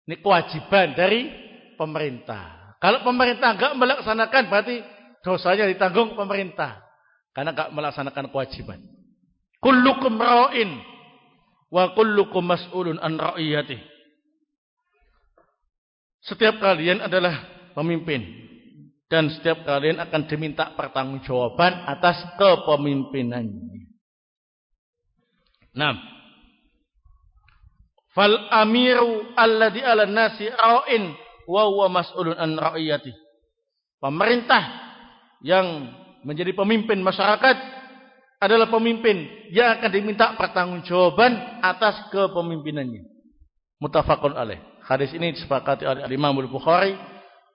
Ini kewajiban dari pemerintah. Kalau pemerintah enggak melaksanakan berarti dosanya ditanggung pemerintah. Karena enggak melaksanakan kewajiban. Kullukum ra'in wa kullukum mas'ulun an ra'iyati. Setiap kalian adalah pemimpin dan setiap kalian akan diminta pertanggungjawaban atas kepemimpinannya. Nah, fal amiru alladhi 'ala nasi ra'in wa huwa mas'ulun an ra'iyati. Pemerintah yang menjadi pemimpin masyarakat adalah pemimpin yang akan diminta pertanggungjawaban atas kepemimpinannya. Mutafakun alaih. Hadis ini disepakati oleh Imam Bukhari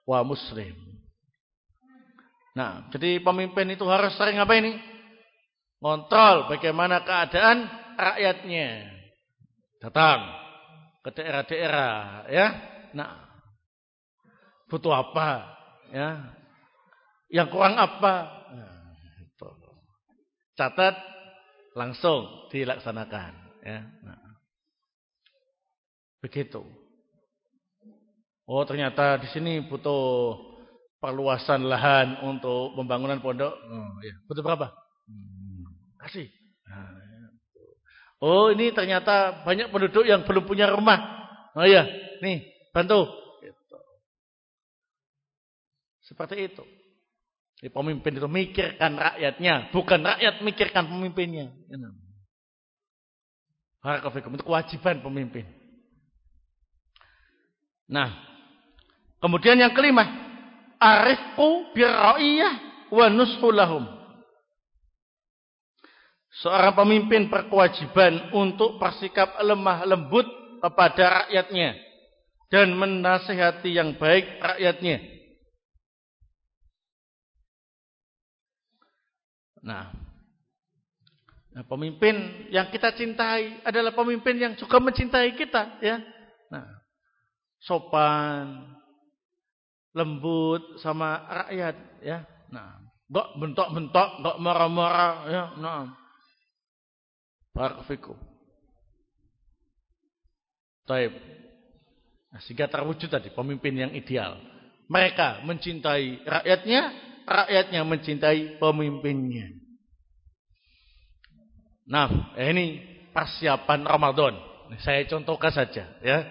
wa Muslim. Nah, jadi pemimpin itu harus sering apa ini? Kontrol bagaimana keadaan rakyatnya. Datang ke daerah-daerah, ya. Nah, butuh apa? Ya. Yang kurang apa? catat langsung dilaksanakan ya nah. begitu oh ternyata di sini butuh perluasan lahan untuk pembangunan pondok oh, ya. butuh berapa hmm. kasih nah. Oh ini ternyata banyak penduduk yang belum punya rumah oh ya nih bantu gitu. Seperti itu. Jadi pemimpin itu mikirkan rakyatnya, bukan rakyat mikirkan pemimpinnya. Barakallahu itu kewajiban pemimpin. Nah, kemudian yang kelima, arifku birra'iyah wa nushulahum. Seorang pemimpin berkewajiban untuk bersikap lemah lembut kepada rakyatnya dan menasihati yang baik rakyatnya. Nah, nah, pemimpin yang kita cintai adalah pemimpin yang juga mencintai kita, ya. Nah, sopan, lembut sama rakyat, ya. Nah, enggak bentok-bentok, enggak marah-marah, ya. Nah, Barakallahu Taib. Nah, sehingga terwujud tadi pemimpin yang ideal. Mereka mencintai rakyatnya, rakyatnya mencintai pemimpinnya. Nah, ini persiapan Ramadan. Saya contohkan saja, ya.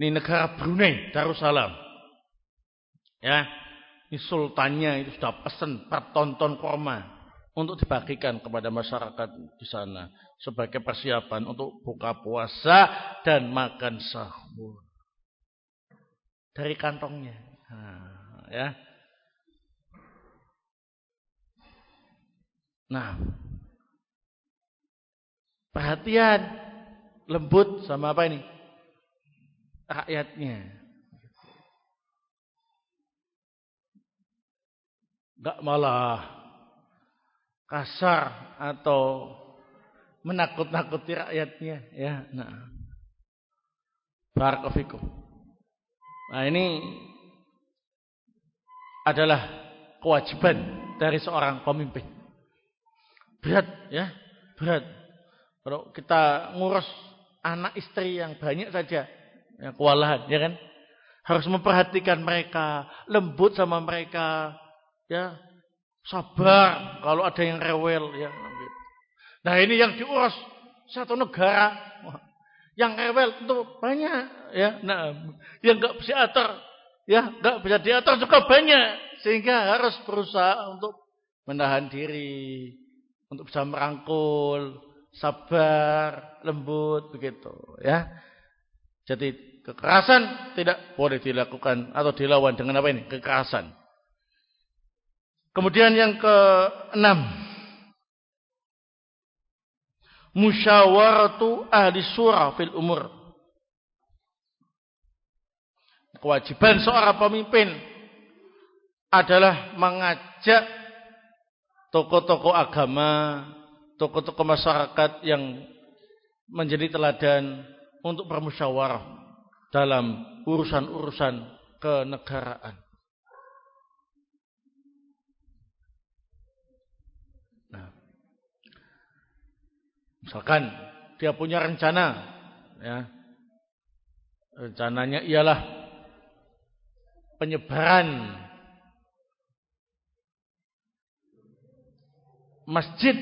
Ini negara Brunei Darussalam. Ya. Ini sultannya itu sudah pesan pertonton kurma untuk dibagikan kepada masyarakat di sana sebagai persiapan untuk buka puasa dan makan sahur dari kantongnya. Nah, ya. Nah, perhatian lembut sama apa ini? Rakyatnya. Enggak malah kasar atau menakut-nakuti rakyatnya ya. Nah. Barakallahu nah ini adalah kewajiban dari seorang pemimpin. Berat ya. Berat. Kalau kita ngurus anak istri yang banyak saja yang kewalahan ya kan? Harus memperhatikan mereka lembut sama mereka ya Sabar kalau ada yang rewel ya. Nah ini yang diurus satu negara. Yang rewel itu banyak ya. Nah, yang enggak bisa atur ya, enggak bisa diatur juga banyak sehingga harus berusaha untuk menahan diri, untuk bisa merangkul, sabar, lembut begitu ya. Jadi kekerasan tidak boleh dilakukan atau dilawan dengan apa ini? Kekerasan. Kemudian yang keenam. Musyawaratu ahli surah fil umur. Kewajiban seorang pemimpin adalah mengajak tokoh-tokoh agama, tokoh-tokoh masyarakat yang menjadi teladan untuk bermusyawarah dalam urusan-urusan kenegaraan. Misalkan dia punya rencana, ya, rencananya ialah penyebaran masjid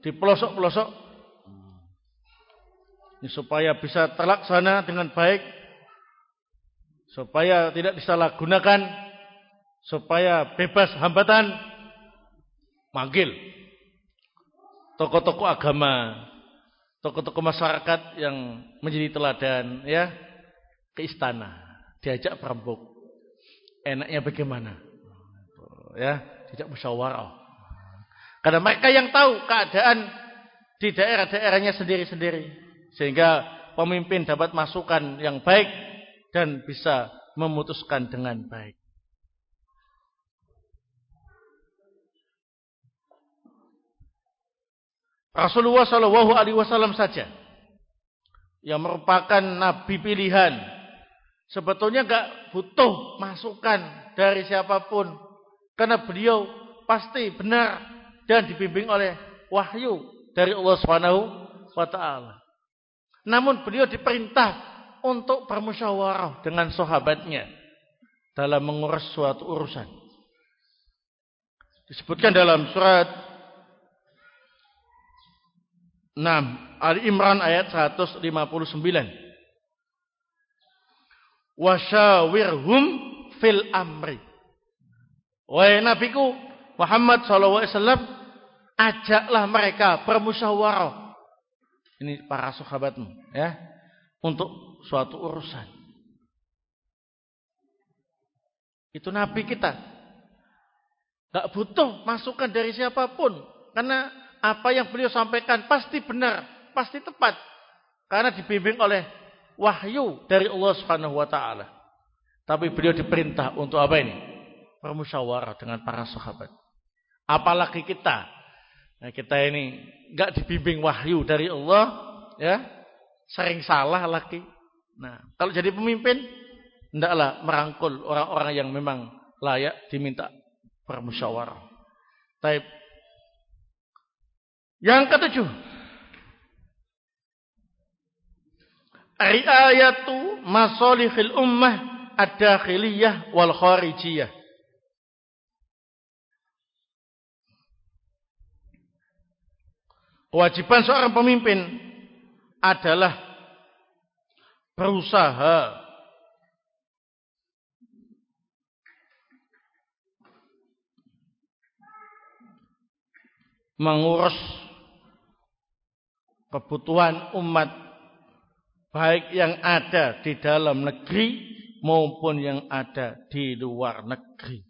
di pelosok-pelosok. Supaya bisa terlaksana dengan baik, supaya tidak disalahgunakan, supaya bebas hambatan, manggil tokoh-tokoh agama, tokoh-tokoh masyarakat yang menjadi teladan ya ke istana, diajak perambuk. Enaknya bagaimana? Ya, diajak musyawarah. Karena mereka yang tahu keadaan di daerah-daerahnya sendiri-sendiri sehingga pemimpin dapat masukan yang baik dan bisa memutuskan dengan baik. Rasulullah Shallallahu Alaihi Wasallam saja yang merupakan nabi pilihan sebetulnya nggak butuh masukan dari siapapun karena beliau pasti benar dan dibimbing oleh wahyu dari Allah Subhanahu wa taala. Namun beliau diperintah untuk bermusyawarah dengan sahabatnya dalam mengurus suatu urusan. Disebutkan dalam surat 6. Ali Imran ayat 159. Wasyawirhum fil amri. Wahai nabiku Muhammad wasallam, ajaklah mereka bermusyawarah. Ini para sahabatmu ya, untuk suatu urusan. Itu nabi kita. Gak butuh masukan dari siapa pun. Karena apa yang beliau sampaikan pasti benar, pasti tepat. Karena dibimbing oleh wahyu dari Allah Subhanahu wa taala. Tapi beliau diperintah untuk apa ini? Bermusyawarah dengan para sahabat. Apalagi kita. Nah, kita ini enggak dibimbing wahyu dari Allah, ya. Sering salah lagi. Nah, kalau jadi pemimpin hendaklah merangkul orang-orang yang memang layak diminta bermusyawarah. Taib. Yang ketujuh. Riayatu masalihil ummah ad-dakhiliyah wal kharijiyah. Kewajiban seorang pemimpin adalah berusaha mengurus kebutuhan umat baik yang ada di dalam negeri maupun yang ada di luar negeri.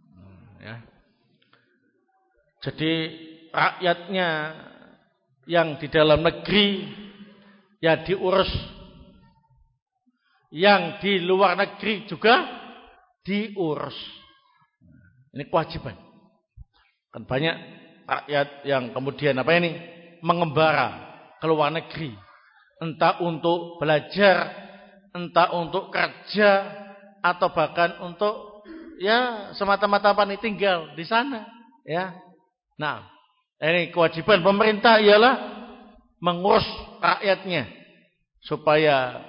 Hmm, ya. Jadi rakyatnya yang di dalam negeri ya diurus yang di luar negeri juga diurus. Ini kewajiban. Kan banyak rakyat yang kemudian apa ini mengembara ke luar negeri, entah untuk belajar, entah untuk kerja atau bahkan untuk ya semata-mata apa nih tinggal di sana, ya. Nah, ini kewajiban pemerintah ialah mengurus rakyatnya supaya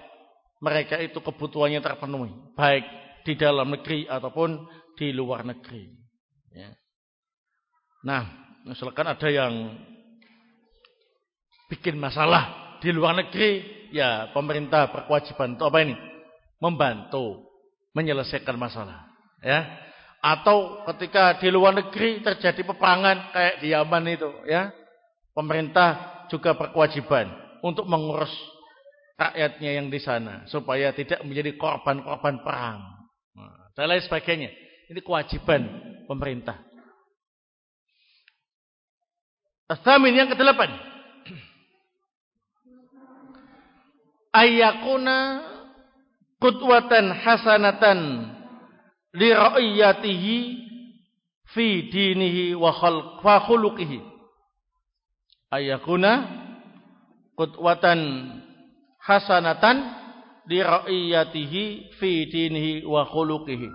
mereka itu kebutuhannya terpenuhi, baik di dalam negeri ataupun di luar negeri. Ya. Nah, misalkan ada yang bikin masalah di luar negeri, ya pemerintah berkewajiban untuk apa ini? Membantu menyelesaikan masalah, ya. Atau ketika di luar negeri terjadi peperangan kayak di Yaman itu, ya. Pemerintah juga berkewajiban untuk mengurus rakyatnya yang di sana supaya tidak menjadi korban-korban perang. Nah, dan lain sebagainya. Ini kewajiban pemerintah. Asamin yang kedelapan. Ayakuna kutwatan hasanatan li ra'iyatihi fi dinihi wa khuluqihi. Ayakuna kutwatan hasanatan li ra'iyatihi fi dinihi wa khuluqihi.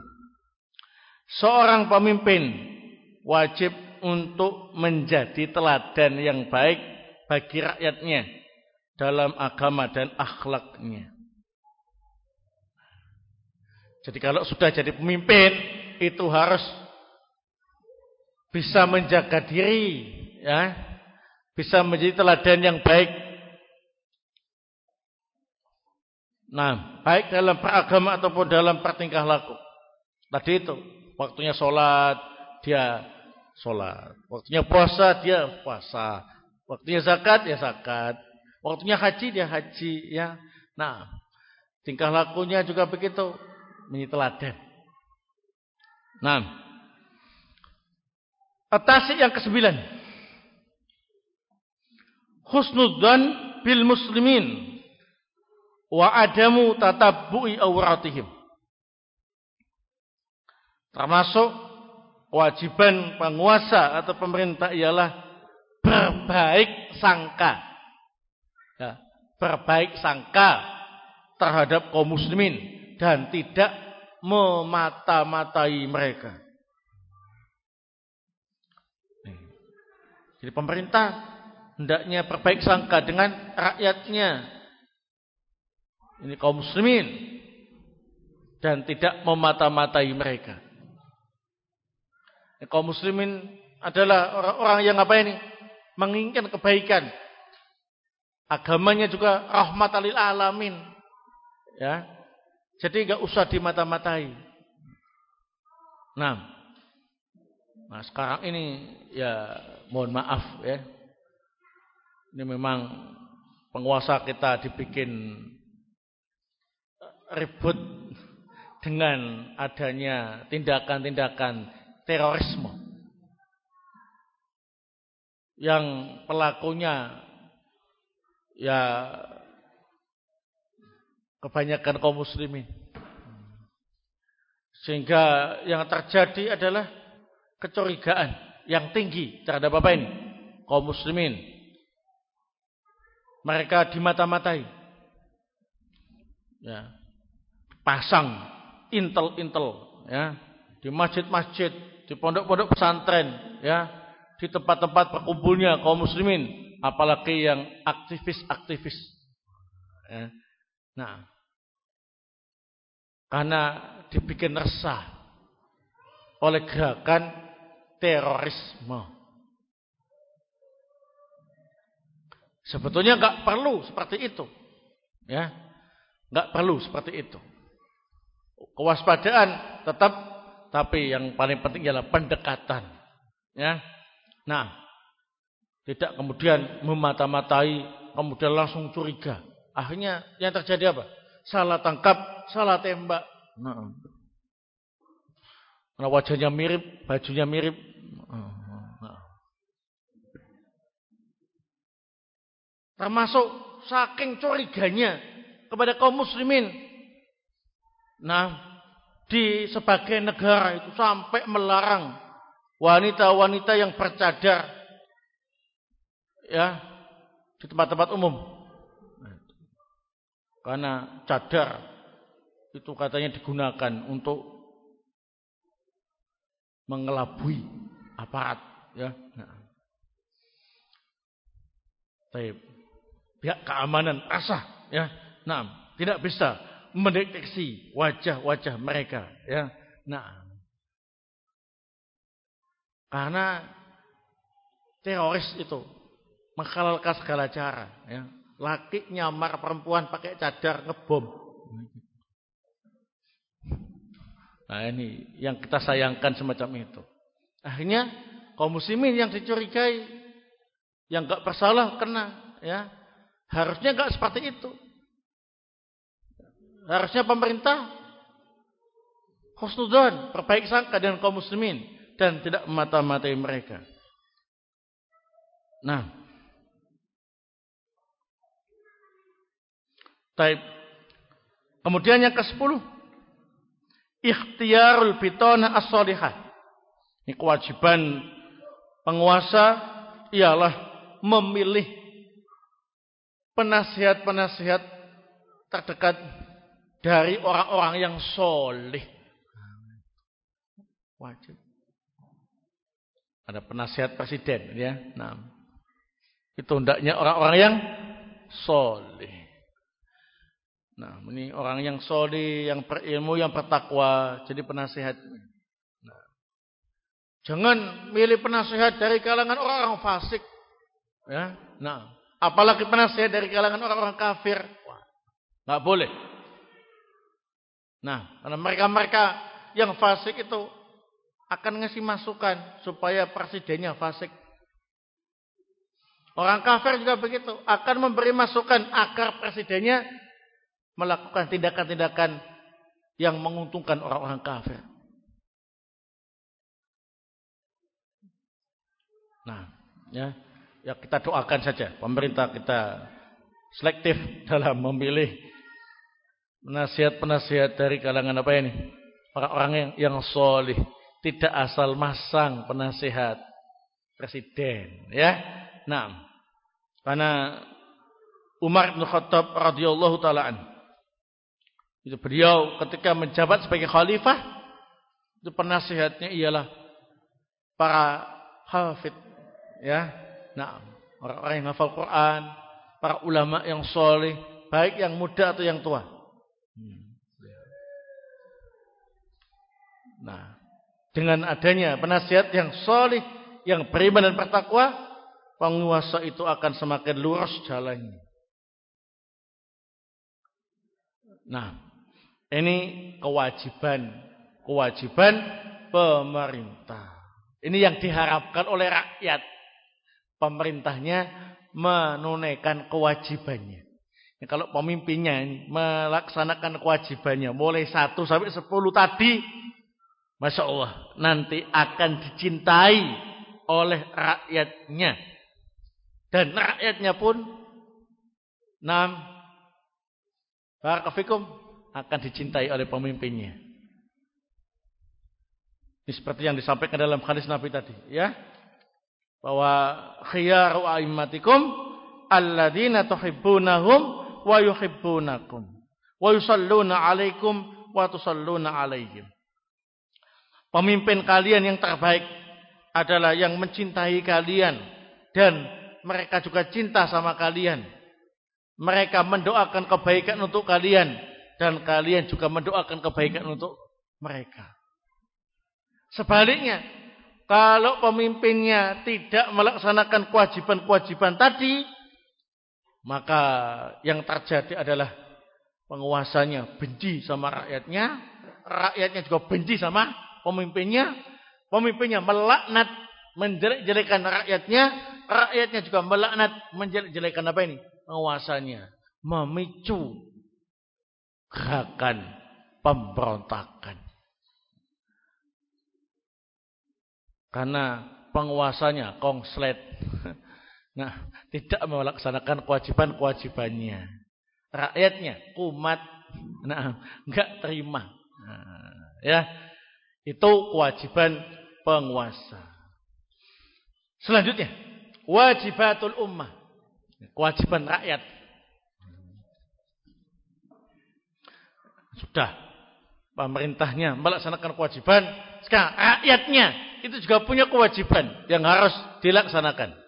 Seorang pemimpin wajib untuk menjadi teladan yang baik bagi rakyatnya dalam agama dan akhlaknya. Jadi kalau sudah jadi pemimpin itu harus bisa menjaga diri, ya, bisa menjadi teladan yang baik. Nah, baik dalam beragama ataupun dalam pertingkah laku. Tadi itu waktunya sholat dia sholat. Waktunya puasa dia puasa. Waktunya zakat ya zakat. Waktunya haji dia haji ya. Nah, tingkah lakunya juga begitu menyiteladen. Nah, atas yang kesembilan. Husnudzan bil muslimin wa adamu tatabbu'i awratihim. Termasuk kewajiban penguasa atau pemerintah ialah berbaik sangka. Ya, berbaik sangka terhadap kaum muslimin dan tidak memata-matai mereka. Jadi pemerintah hendaknya berbaik sangka dengan rakyatnya. Ini kaum muslimin dan tidak memata-matai mereka. Ya, kaum muslimin adalah orang-orang yang apa ini? Menginginkan kebaikan. Agamanya juga rahmat alil alamin. Ya. Jadi enggak usah dimata-matai. Nah, nah sekarang ini ya mohon maaf ya. Ini memang penguasa kita dibikin ribut dengan adanya tindakan-tindakan terorisme yang pelakunya ya kebanyakan kaum muslimin. Sehingga yang terjadi adalah kecurigaan yang tinggi terhadap apa ini? Kaum muslimin. Mereka dimata-matai. Ya. Pasang intel-intel ya di masjid-masjid, di pondok-pondok pesantren, ya, di tempat-tempat berkumpulnya kaum muslimin, apalagi yang aktivis-aktivis. Ya. Nah, karena dibikin resah oleh gerakan terorisme. Sebetulnya nggak perlu seperti itu, ya, nggak perlu seperti itu. Kewaspadaan tetap, tapi yang paling penting adalah pendekatan, ya. Nah, tidak kemudian memata-matai, kemudian langsung curiga. Akhirnya yang terjadi apa? Salah tangkap, salah tembak. Nah. Karena wajahnya mirip, bajunya mirip. Nah. Termasuk saking curiganya kepada kaum muslimin. Nah, di sebagai negara itu sampai melarang wanita-wanita yang bercadar ya di tempat-tempat umum. Karena cadar itu katanya digunakan untuk mengelabui aparat ya. Nah. Pihak keamanan asah ya. Nah, tidak bisa mendeteksi wajah-wajah mereka ya. Nah. Karena teroris itu menghalalkan segala cara ya. Laki nyamar perempuan pakai cadar ngebom. Nah ini yang kita sayangkan semacam itu. Akhirnya kaum muslimin yang dicurigai yang gak bersalah kena ya. Harusnya gak seperti itu. Harusnya pemerintah khusnudzon, perbaik sangka dengan kaum muslimin dan tidak memata-matai mereka. Nah, Taib. Kemudian yang ke-10. Ikhtiarul bitona as-salihah. Ini kewajiban penguasa ialah memilih penasihat-penasihat terdekat dari orang-orang yang soleh. Wajib. Ada penasihat presiden ya. Nah, itu hendaknya orang-orang yang soleh. Nah, ini orang yang soli, yang berilmu, yang bertakwa, jadi penasihat. Nah, jangan milih penasihat dari kalangan orang-orang fasik. Ya, nah, apalagi penasihat dari kalangan orang-orang kafir. Nggak boleh. Nah, karena mereka-mereka yang fasik itu akan ngasih masukan supaya presidennya fasik. Orang kafir juga begitu, akan memberi masukan agar presidennya melakukan tindakan-tindakan yang menguntungkan orang-orang kafir. Nah, ya, ya kita doakan saja pemerintah kita selektif dalam memilih penasihat-penasihat dari kalangan apa ini? Orang-orang yang yang solih, tidak asal masang penasihat presiden, ya. Nah, karena Umar bin Khattab radhiyallahu taala itu beliau ketika menjabat sebagai khalifah itu penasihatnya ialah para hafid ya. Nah, orang-orang yang hafal Quran, para ulama yang soleh, baik yang muda atau yang tua. Nah, dengan adanya penasihat yang soleh, yang beriman dan bertakwa, penguasa itu akan semakin lurus jalannya. Nah, ini kewajiban kewajiban pemerintah. Ini yang diharapkan oleh rakyat. Pemerintahnya menunaikan kewajibannya. Ya, kalau pemimpinnya melaksanakan kewajibannya mulai 1 sampai 10 tadi, Masya Allah, nanti akan dicintai oleh rakyatnya. Dan rakyatnya pun, enam, Barakafikum, akan dicintai oleh pemimpinnya. Ini seperti yang disampaikan dalam hadis Nabi tadi, ya. Bahwa khiyaru a'immatikum alladzina tuhibbunahum wa yuhibbunakum wa yusalluna 'alaikum wa tusalluna 'alaihim. Pemimpin kalian yang terbaik adalah yang mencintai kalian dan mereka juga cinta sama kalian. Mereka mendoakan kebaikan untuk kalian dan kalian juga mendoakan kebaikan untuk mereka. Sebaliknya, kalau pemimpinnya tidak melaksanakan kewajiban-kewajiban tadi, maka yang terjadi adalah penguasanya benci sama rakyatnya, rakyatnya juga benci sama pemimpinnya, pemimpinnya melaknat menjelek-jelekan rakyatnya, rakyatnya juga melaknat menjelek-jelekan apa ini? Penguasanya, memicu gerakan pemberontakan. Karena penguasanya kongslet. Nah, tidak melaksanakan kewajiban-kewajibannya. Rakyatnya kumat. Nah, enggak terima. Nah, ya. Itu kewajiban penguasa. Selanjutnya, wajibatul ummah. Kewajiban rakyat. Sudah pemerintahnya melaksanakan kewajiban, sekarang rakyatnya itu juga punya kewajiban yang harus dilaksanakan.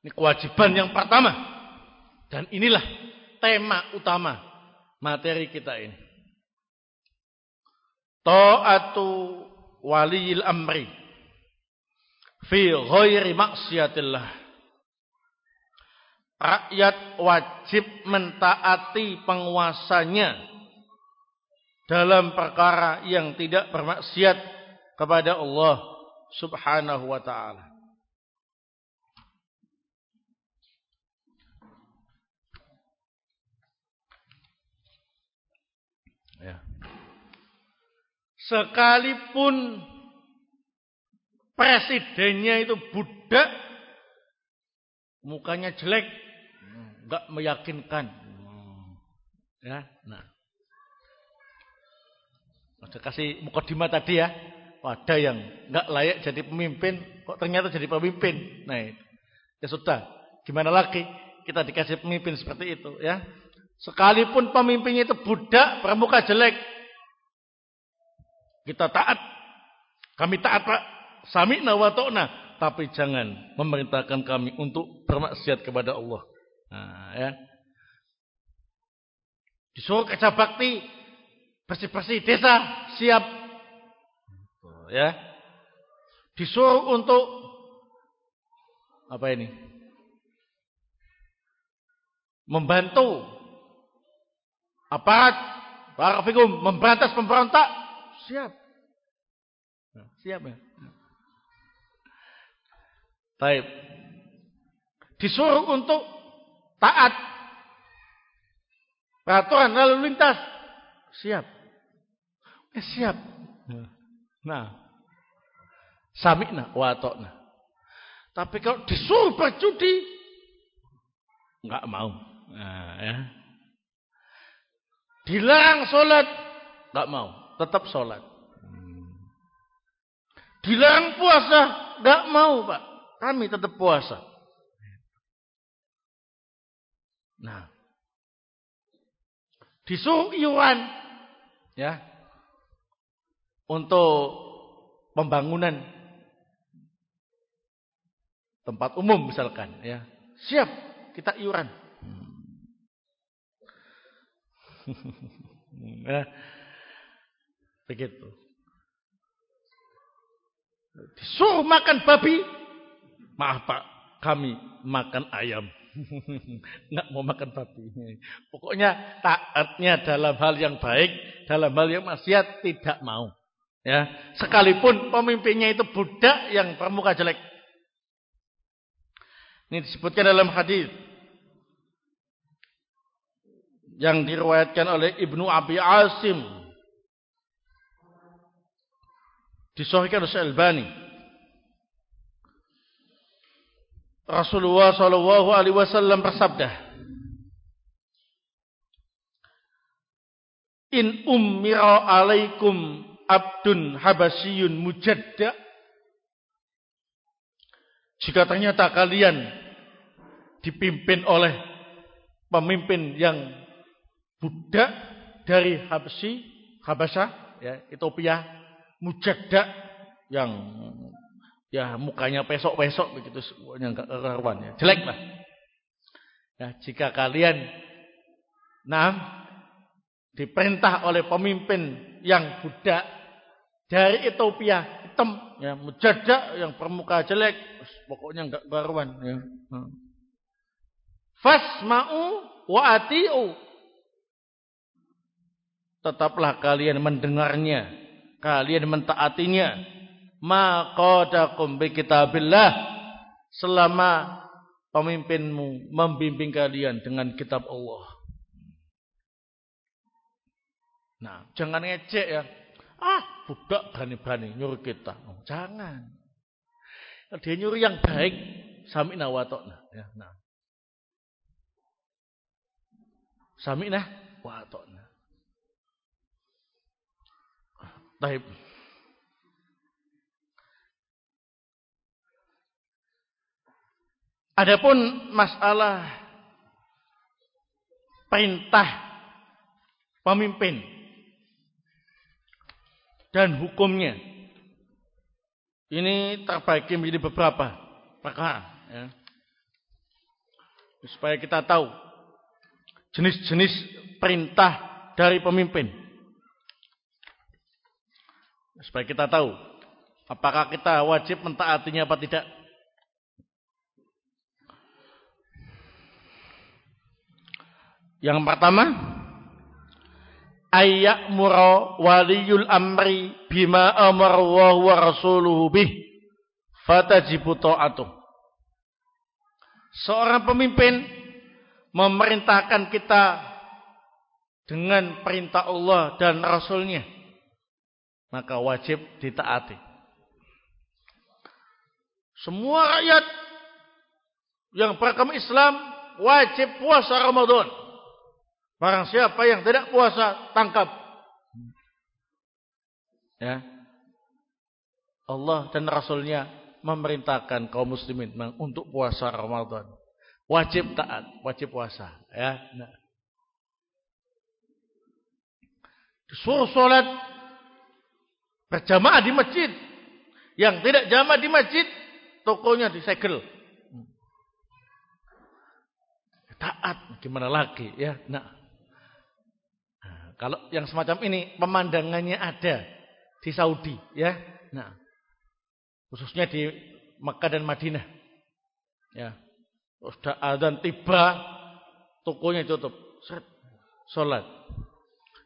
Ini kewajiban yang pertama. Dan inilah tema utama materi kita ini. Ta'atu waliyil amri fi ghairi maksiatillah rakyat wajib mentaati penguasanya dalam perkara yang tidak bermaksiat kepada Allah Subhanahu wa taala. Ya. Sekalipun presidennya itu budak, mukanya jelek, enggak meyakinkan. Ya, nah. Ada kasih mukadimah tadi ya. Ada yang enggak layak jadi pemimpin, kok ternyata jadi pemimpin. Nah, ya sudah. Gimana lagi? Kita dikasih pemimpin seperti itu ya. Sekalipun pemimpinnya itu budak, bermuka jelek. Kita taat. Kami taat Pak. Sami'na wa ta'na. Tapi jangan memerintahkan kami untuk bermaksiat kepada Allah. Nah, ya. Disuruh kerja bakti, bersih-bersih desa, siap. Ya. Disuruh untuk apa ini? Membantu aparat Barakallahu memberantas pemberontak, siap. Siap ya. Baik. Disuruh untuk taat. Peraturan lalu lintas. Siap. Eh, siap. Nah. Samikna wa ta'na tapi kalau disuruh berjudi enggak mau. Nah, ya. dilarang sholat enggak mau. Tetap sholat dilarang puasa enggak mau pak. Kami tetap puasa. Nah, disuruh iuran ya untuk pembangunan tempat umum misalkan ya. Siap kita iuran. Ya, begitu disuruh makan babi maaf pak kami makan ayam Nggak mau makan babi. Pokoknya taatnya dalam hal yang baik, dalam hal yang maksiat tidak mau. Ya, sekalipun pemimpinnya itu budak yang bermuka jelek. Ini disebutkan dalam hadis yang diriwayatkan oleh Ibnu Abi Asim disahihkan oleh Albani. Rasulullah sallallahu alaihi wasallam bersabda In ummira alaikum abdun habasyun mujadda. Jika ternyata kalian dipimpin oleh pemimpin yang budak dari Habsyi, Habasha, ya, Ethiopia, mujadda yang ya mukanya pesok-pesok begitu yang karuan ya. Jelek lah. Ya, jika kalian nah diperintah oleh pemimpin yang budak dari Ethiopia hitam ya mujadak yang permuka jelek pokoknya enggak karuan ya. Fasma'u wa. Tetaplah kalian mendengarnya, kalian mentaatinya ma qadakum bi kitabillah selama pemimpinmu membimbing kalian dengan kitab Allah. Nah, jangan ngecek ya. Ah, budak berani-berani nyuruh kita. Oh, jangan. Dia nyuruh yang baik, sami'na wa ta'na. Ya, nah. Sami'na wa ta'na. Baik. Adapun masalah perintah pemimpin dan hukumnya ini terbagi menjadi beberapa perkara ya. supaya kita tahu jenis-jenis perintah dari pemimpin supaya kita tahu apakah kita wajib mentaatinya apa tidak Yang pertama, ayyamura waliyul amri bima Allah wa rasuluhu bih fatajibu ta'atuh. Seorang pemimpin memerintahkan kita dengan perintah Allah dan Rasulnya maka wajib ditaati. Semua rakyat yang beragama Islam wajib puasa Ramadan. Barang siapa yang tidak puasa, tangkap. Ya. Allah dan Rasulnya memerintahkan kaum muslimin untuk puasa Ramadan. Wajib taat, wajib puasa. Ya. Nah. Disuruh sholat berjamaah di masjid. Yang tidak jamaah di masjid, tokonya disegel. Taat, gimana lagi ya? Nah. Kalau yang semacam ini pemandangannya ada di Saudi, ya. Nah, khususnya di Mekah dan Madinah. Ya. Sudah adzan tiba, tokonya tutup. Seret, salat.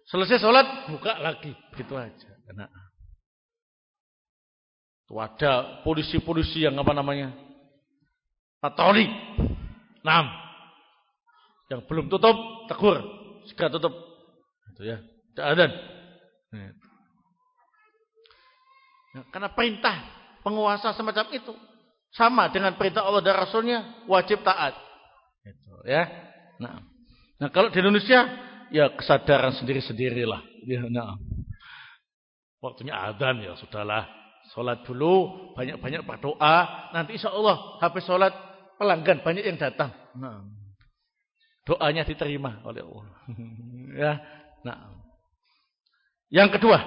Selesai salat, buka lagi, gitu aja. Nah. Ada polisi-polisi yang apa namanya? Patroli. Enam. Yang belum tutup, tegur. Segera tutup. Itu ya. Tidak ada. Nah, karena perintah penguasa semacam itu sama dengan perintah Allah dan Rasulnya wajib taat. Itu ya. Nah, nah kalau di Indonesia ya kesadaran sendiri-sendirilah. Ya, nah. Waktunya adzan ya sudahlah. Sholat dulu, banyak-banyak berdoa. Nanti insya Allah habis sholat pelanggan banyak yang datang. Nah, doanya diterima oleh Allah. ya, Nah. Yang kedua,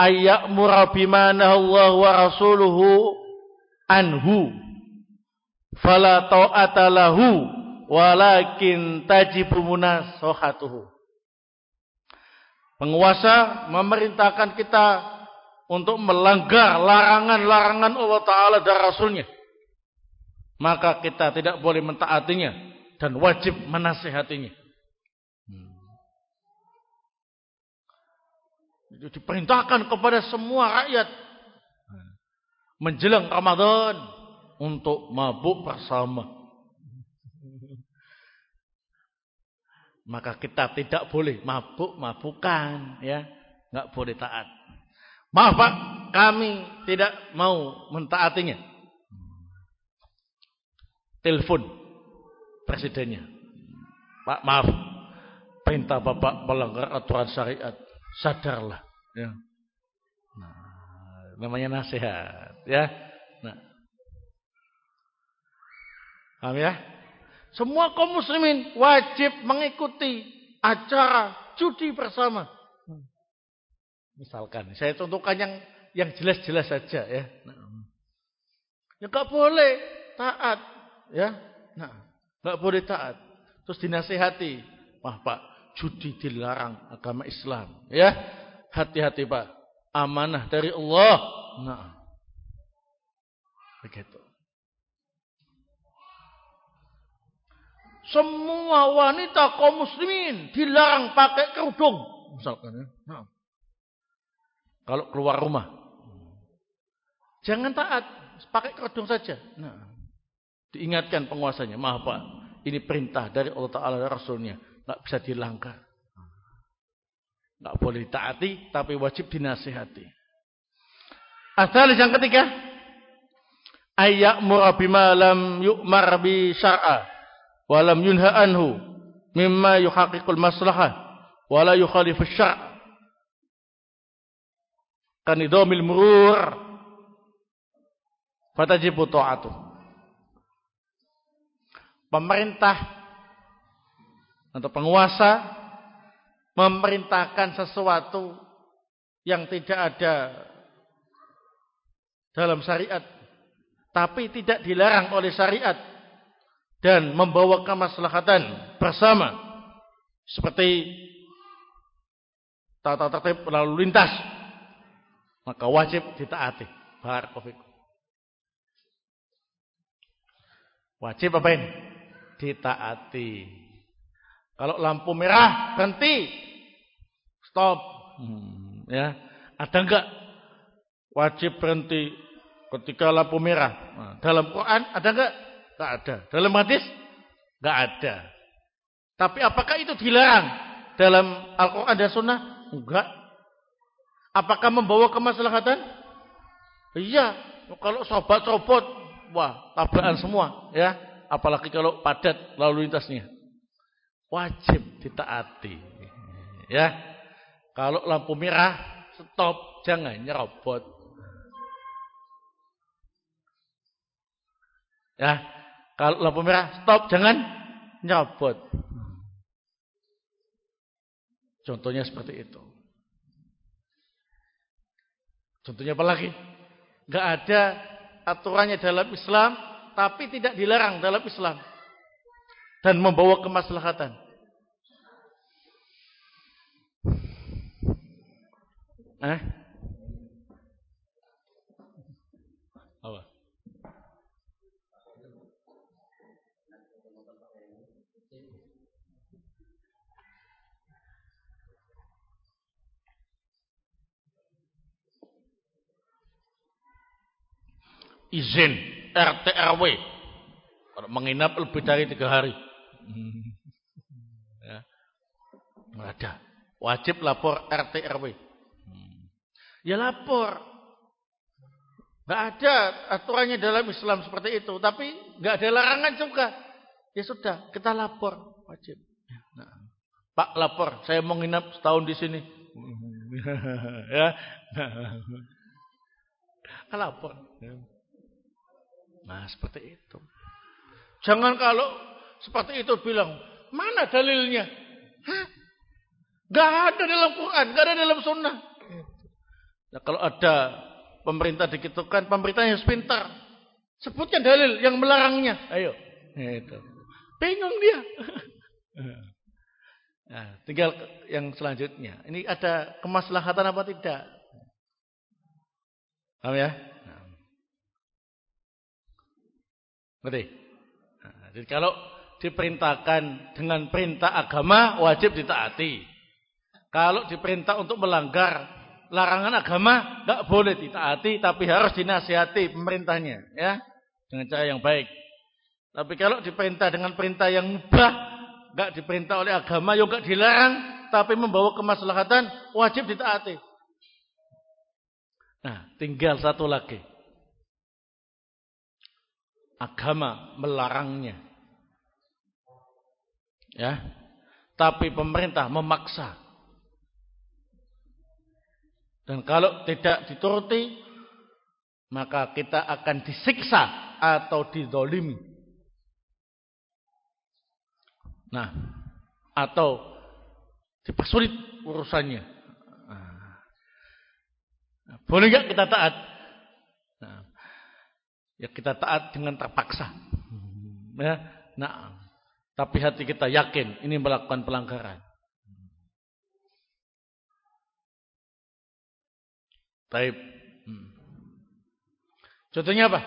ayyamura bima Allah wa rasuluhu anhu fala ta'ata lahu walakin tajibu munasahatuhu. Penguasa memerintahkan kita untuk melanggar larangan-larangan Allah Ta'ala dan Rasulnya. maka kita tidak boleh mentaatinya dan wajib menasehatinya. Hmm. Itu diperintahkan kepada semua rakyat menjelang Ramadan untuk mabuk bersama. Maka kita tidak boleh mabuk-mabukan ya, nggak boleh taat. Maaf Pak, kami tidak mau mentaatinya. Telepon presidennya. Pak maaf, perintah Bapak melanggar aturan syariat. Sadarlah. Ya. Nah, namanya nasihat. Ya. Nah. Paham ya? Semua kaum muslimin wajib mengikuti acara judi bersama. Misalkan, saya contohkan yang yang jelas-jelas saja ya. Nah. Ya enggak boleh taat, ya. Nah, enggak boleh taat. Terus dinasihati, "Wah, Pak, judi dilarang agama Islam." Ya. Hati-hati, Pak. Amanah dari Allah. Nah. Begitu. Semua wanita kaum muslimin dilarang pakai kerudung, misalkan ya. Nah. Kalau keluar rumah. Jangan taat, pakai kerudung saja. Nah, diingatkan penguasanya, maaf Pak, ini perintah dari Allah Ta'ala dan Rasulnya. Tidak bisa dilanggar. Tidak boleh ditaati, tapi wajib dinasihati. Asal yang ketiga, ayak murabima lam yu'mar bi syar'a walam yunha anhu mimma yuhaqiqul maslahah wala yukhalifu syar' kanidhamil murur. Fatajibu ta'atu. Pemerintah atau penguasa memerintahkan sesuatu yang tidak ada dalam syariat tapi tidak dilarang oleh syariat dan membawa kemaslahatan bersama. Seperti tata tertib lalu lintas maka wajib ditaati. Barakallahu Wajib apa ini? Ditaati. Kalau lampu merah berhenti. Stop. Hmm, ya. Ada enggak wajib berhenti ketika lampu merah? Nah, dalam Quran ada enggak? Enggak ada. Dalam hadis enggak ada. Tapi apakah itu dilarang dalam Al-Quran dan Sunnah? Enggak. Apakah membawa kemaslahatan? Iya. Kalau sobat copot, wah tabrakan semua, ya. Apalagi kalau padat lalu lintasnya. Wajib ditaati. Ya. Kalau lampu merah, stop, jangan nyerobot. Ya. Kalau lampu merah, stop, jangan nyerobot. Contohnya seperti itu. Contohnya apa lagi? Gak ada aturannya dalam Islam, tapi tidak dilarang dalam Islam. Dan membawa kemaslahatan. Eh? Izin RT RW kalau menginap lebih dari tiga hari. Hmm. ya. ada. Wajib lapor RT RW hmm. ya lapor. Nggak ada aturannya dalam Islam seperti itu. Tapi nggak ada larangan juga. Ya sudah kita lapor. Wajib. Ya, nah. Pak lapor. Saya mau nginap setahun di sini. Ya. Lapor. Ya. Nah seperti itu. Jangan kalau seperti itu bilang, mana dalilnya? Hah? Gak ada dalam Quran, gak ada dalam sunnah. Nah, kalau ada pemerintah dikitukan, pemerintah yang pintar. Sebutnya dalil yang melarangnya. Ayo. Itu. Bingung dia. Nah, tinggal yang selanjutnya. Ini ada kemaslahatan apa tidak? Paham ya? Ngerti? Nah, jadi kalau diperintahkan dengan perintah agama wajib ditaati. Kalau diperintah untuk melanggar larangan agama nggak boleh ditaati tapi harus dinasihati pemerintahnya ya dengan cara yang baik. Tapi kalau diperintah dengan perintah yang mubah nggak diperintah oleh agama juga dilarang tapi membawa kemaslahatan wajib ditaati. Nah, tinggal satu lagi. Agama melarangnya. Ya. Tapi pemerintah memaksa. Dan kalau tidak dituruti, maka kita akan disiksa atau didolimi. Nah, atau dipersulit urusannya. Nah, boleh nggak kita taat? Ya kita taat dengan terpaksa. Ya, nah, tapi hati kita yakin ini melakukan pelanggaran. Taib. Hmm. Contohnya apa?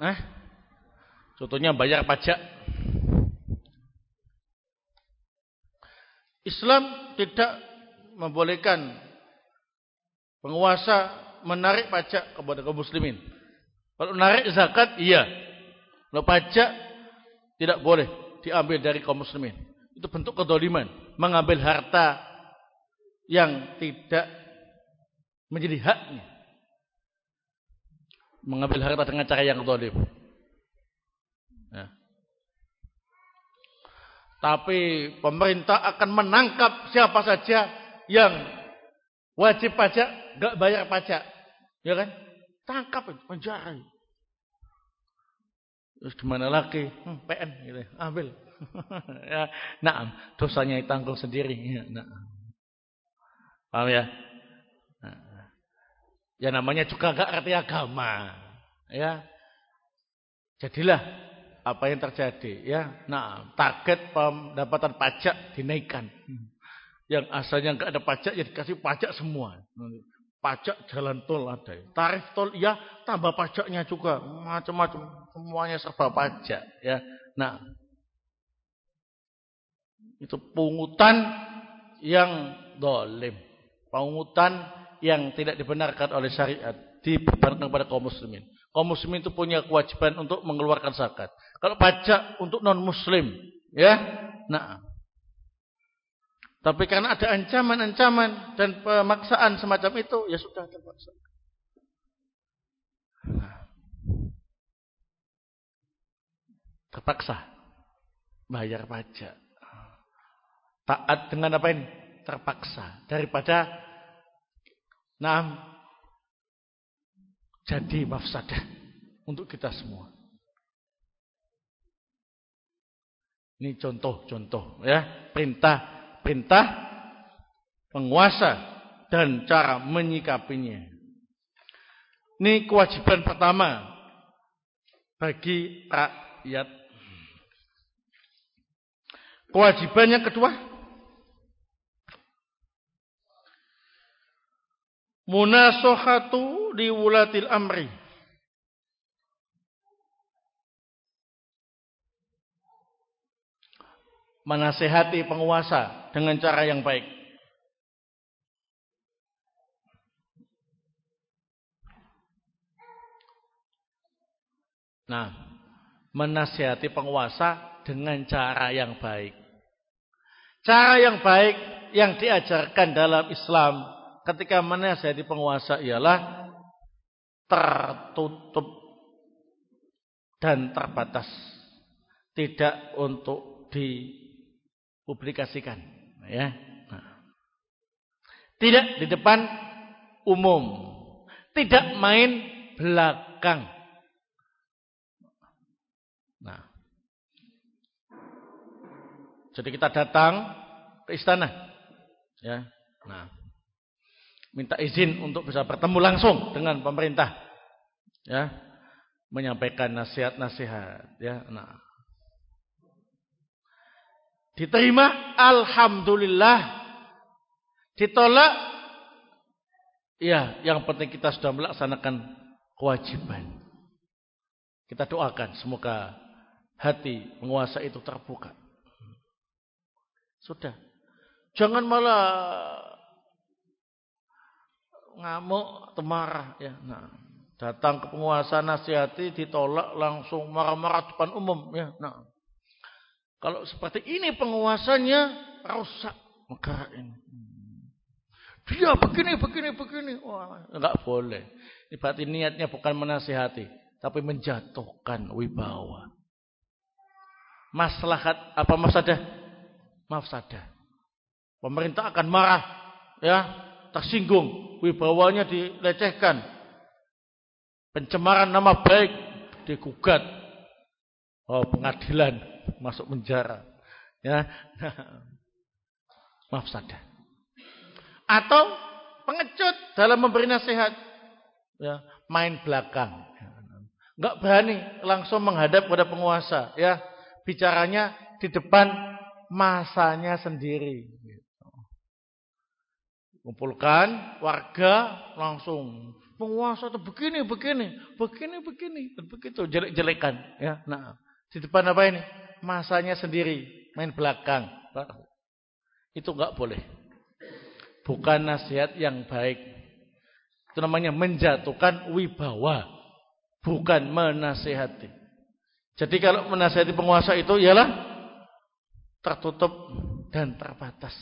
Eh? Contohnya bayar pajak. Islam tidak membolehkan penguasa menarik pajak kepada kaum muslimin. Kalau menarik zakat, iya. Kalau pajak, tidak boleh diambil dari kaum muslimin. Itu bentuk kedoliman. Mengambil harta yang tidak menjadi haknya. Mengambil harta dengan cara yang zalim. Ya. Tapi pemerintah akan menangkap siapa saja yang wajib pajak, gak bayar pajak. Ya kan? Tangkap, penjara. Terus gimana lagi? Hmm, PN gitu. Ambil. ya, nah, dosanya ditanggung sendiri. Ya, nah. Paham ya? Ya namanya juga gak arti agama. Ya. Jadilah apa yang terjadi ya. Nah, target pendapatan pajak dinaikkan. Yang asalnya enggak ada pajak ya dikasih pajak semua. Pajak jalan tol ada. Tarif tol ya tambah pajaknya juga. Macam-macam. Semuanya serba pajak ya. Nah, itu pungutan yang dolim pungutan yang tidak dibenarkan oleh syariat dibebankan kepada kaum muslimin. Kaum muslimin itu punya kewajiban untuk mengeluarkan zakat. Kalau pajak untuk non muslim, ya. Nah. Tapi karena ada ancaman-ancaman dan pemaksaan semacam itu, ya sudah terpaksa. Terpaksa bayar pajak. Taat dengan apa ini? Terpaksa daripada Nah, jadi mafsadah untuk kita semua. Ini contoh-contoh ya, perintah-perintah penguasa dan cara menyikapinya. Ini kewajiban pertama bagi rakyat. Kewajiban yang kedua Munasohatu di wulatil amri. Menasehati penguasa dengan cara yang baik. Nah, menasehati penguasa dengan cara yang baik. Cara yang baik yang diajarkan dalam Islam ketika menasihati penguasa ialah tertutup dan terbatas. Tidak untuk dipublikasikan. Ya. Tidak di depan umum. Tidak main belakang. Nah. Jadi kita datang ke istana. Ya. Nah minta izin untuk bisa bertemu langsung dengan pemerintah ya menyampaikan nasihat-nasihat ya nah diterima alhamdulillah ditolak ya yang penting kita sudah melaksanakan kewajiban Kita doakan semoga hati penguasa itu terbuka. Sudah. Jangan malah ngamuk atau marah ya. Nah, datang ke penguasa nasihati ditolak langsung marah-marah depan umum ya. Nah, kalau seperti ini penguasanya rusak negara ini. Dia begini, begini, begini. Wah, enggak boleh. Ini berarti niatnya bukan menasihati, tapi menjatuhkan wibawa. Maslahat apa mafsadah? Mafsadah. Pemerintah akan marah, ya, tersinggung, wibawanya dilecehkan. Pencemaran nama baik digugat. Oh, pengadilan masuk penjara. Ya. Mafsadah atau pengecut dalam memberi nasihat. Ya, main belakang. Enggak berani langsung menghadap pada penguasa, ya. Bicaranya di depan masanya sendiri. Kumpulkan warga langsung penguasa itu begini, begini, begini, begini, begitu jelek-jelekan, ya. Nah, di depan apa ini? Masanya sendiri, main belakang. Itu enggak boleh bukan nasihat yang baik. Itu namanya menjatuhkan wibawa, bukan menasihati. Jadi kalau menasihati penguasa itu ialah tertutup dan terbatas.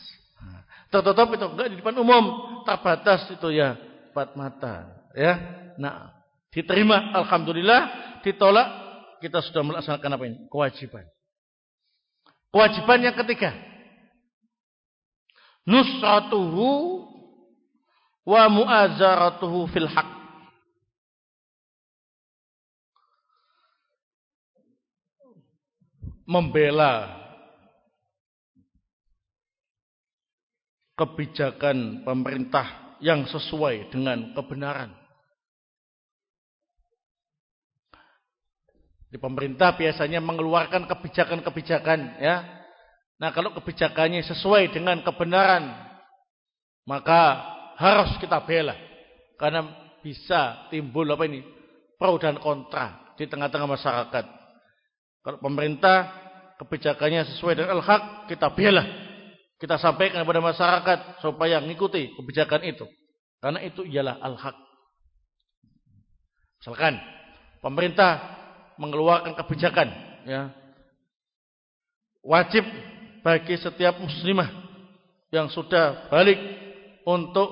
Tertutup itu enggak di depan umum, terbatas itu ya empat mata, ya. Nah, diterima alhamdulillah, ditolak kita sudah melaksanakan apa ini? Kewajiban. Kewajiban yang ketiga, nusratuhu wa mu'azaratuhu fil haq. Membela kebijakan pemerintah yang sesuai dengan kebenaran. Di pemerintah biasanya mengeluarkan kebijakan-kebijakan ya Nah kalau kebijakannya sesuai dengan kebenaran, maka harus kita bela. Karena bisa timbul apa ini? Pro dan kontra di tengah-tengah masyarakat. Kalau pemerintah kebijakannya sesuai dengan al-haq, kita bela. Kita sampaikan kepada masyarakat supaya mengikuti kebijakan itu. Karena itu ialah al-haq. Misalkan pemerintah mengeluarkan kebijakan ya. Wajib bagi setiap muslimah yang sudah balik untuk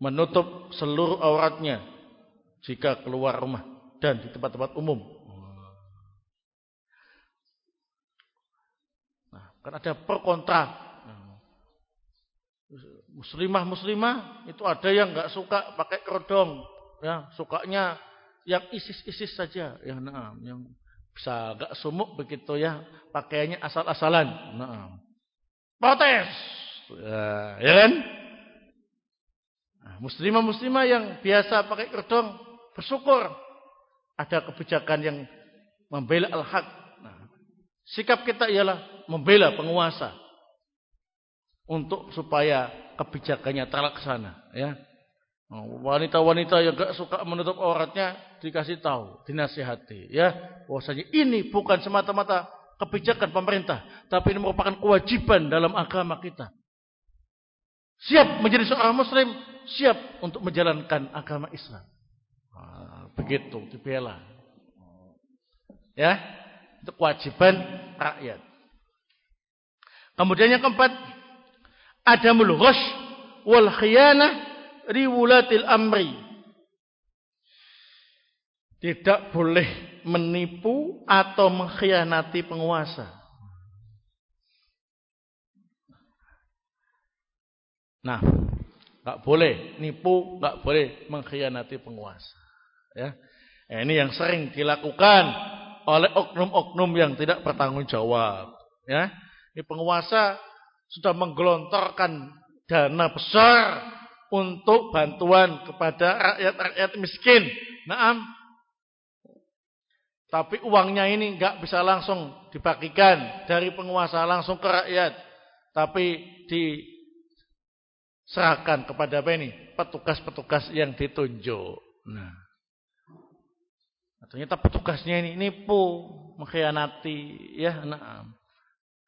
menutup seluruh auratnya jika keluar rumah dan di tempat-tempat umum. Nah, kan ada pro kontra. Muslimah-muslimah itu ada yang nggak suka pakai kerodong, ya, sukanya yang isis-isis saja, yang nah, yang bisa agak sumuk begitu ya. Pakaiannya asal-asalan. Nah. Protes. Ya, ya kan? Nah, muslimah-muslimah yang biasa pakai kerudung bersyukur ada kebijakan yang membela al-haq. Nah, sikap kita ialah membela penguasa untuk supaya kebijakannya terlaksana, ya. Oh, wanita-wanita yang gak suka menutup auratnya dikasih tahu, dinasihati, ya. Bahwasanya ini bukan semata-mata kebijakan pemerintah, tapi ini merupakan kewajiban dalam agama kita. Siap menjadi seorang muslim, siap untuk menjalankan agama Islam. Nah, begitu dibela. Ya, itu kewajiban rakyat. Kemudian yang keempat, adamul ghash wal khiyanah riwulatil amri. Tidak boleh menipu atau mengkhianati penguasa. Nah, nggak boleh nipu, nggak boleh mengkhianati penguasa. Ya, eh, ini yang sering dilakukan oleh oknum-oknum yang tidak bertanggung jawab. Ya, ini penguasa sudah menggelontorkan dana besar untuk bantuan kepada rakyat-rakyat miskin. Naam. Tapi uangnya ini enggak bisa langsung dibagikan dari penguasa langsung ke rakyat. Tapi diserahkan kepada apa ini? Petugas-petugas yang ditunjuk. Nah. ternyata petugasnya ini nipu, mengkhianati, ya. Nah,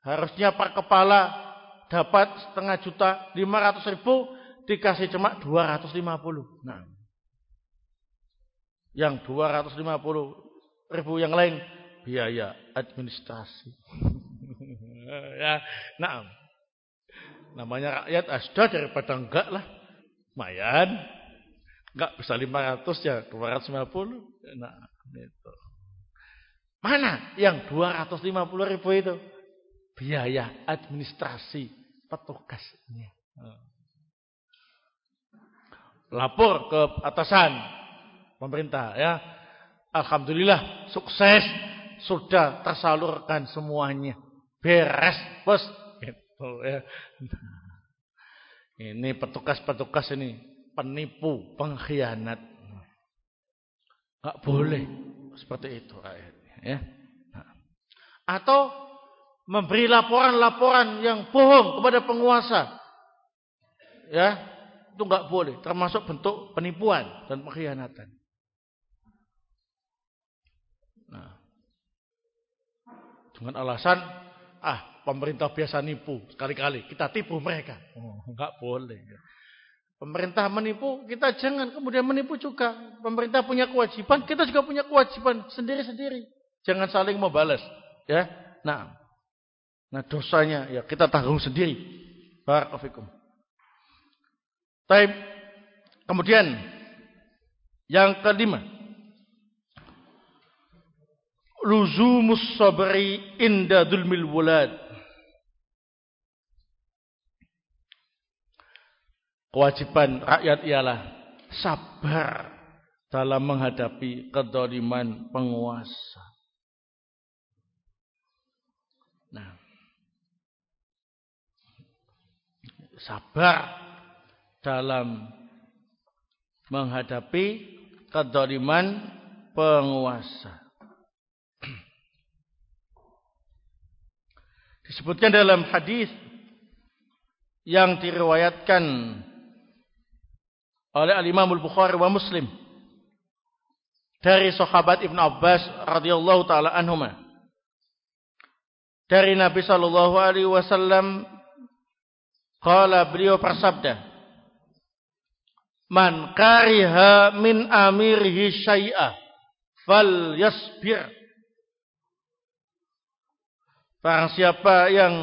harusnya Pak Kepala dapat setengah juta, lima ratus ribu, dikasih cuma dua ratus lima puluh. Nah, yang dua ratus lima puluh ribu yang lain biaya administrasi. ya, nah, namanya rakyat asda daripada enggak lah, lumayan. Enggak bisa 500 ya 250. Nah, itu. Mana yang 250 ribu itu? Biaya administrasi petugasnya. Lapor ke atasan pemerintah ya. Alhamdulillah sukses sudah tersalurkan semuanya. Beres, Bos. Gitu ya. Ini petugas-petugas ini penipu, pengkhianat. Enggak boleh seperti itu ayatnya ya. Atau memberi laporan-laporan yang bohong kepada penguasa. Ya, itu enggak boleh, termasuk bentuk penipuan dan pengkhianatan. Nah, dengan alasan ah pemerintah biasa nipu sekali-kali kita tipu mereka. Oh, enggak boleh. Pemerintah menipu, kita jangan kemudian menipu juga. Pemerintah punya kewajiban, kita juga punya kewajiban sendiri-sendiri. Jangan saling membalas, ya. Nah, nah dosanya ya kita tanggung sendiri. Barakallahu Taib. Kemudian yang kelima, luzumus sabri inda dulmil wulad. Kewajiban rakyat ialah sabar dalam menghadapi kedoliman penguasa. Nah, sabar dalam menghadapi kedoliman penguasa. Disebutkan dalam hadis yang diriwayatkan oleh Al-Imam Al-Bukhari wa Muslim dari sahabat Ibn Abbas radhiyallahu taala anhuma dari Nabi sallallahu alaihi wasallam qala beliau bersabda Man kariha min amirihi syai'a fal yasbir Barang siapa yang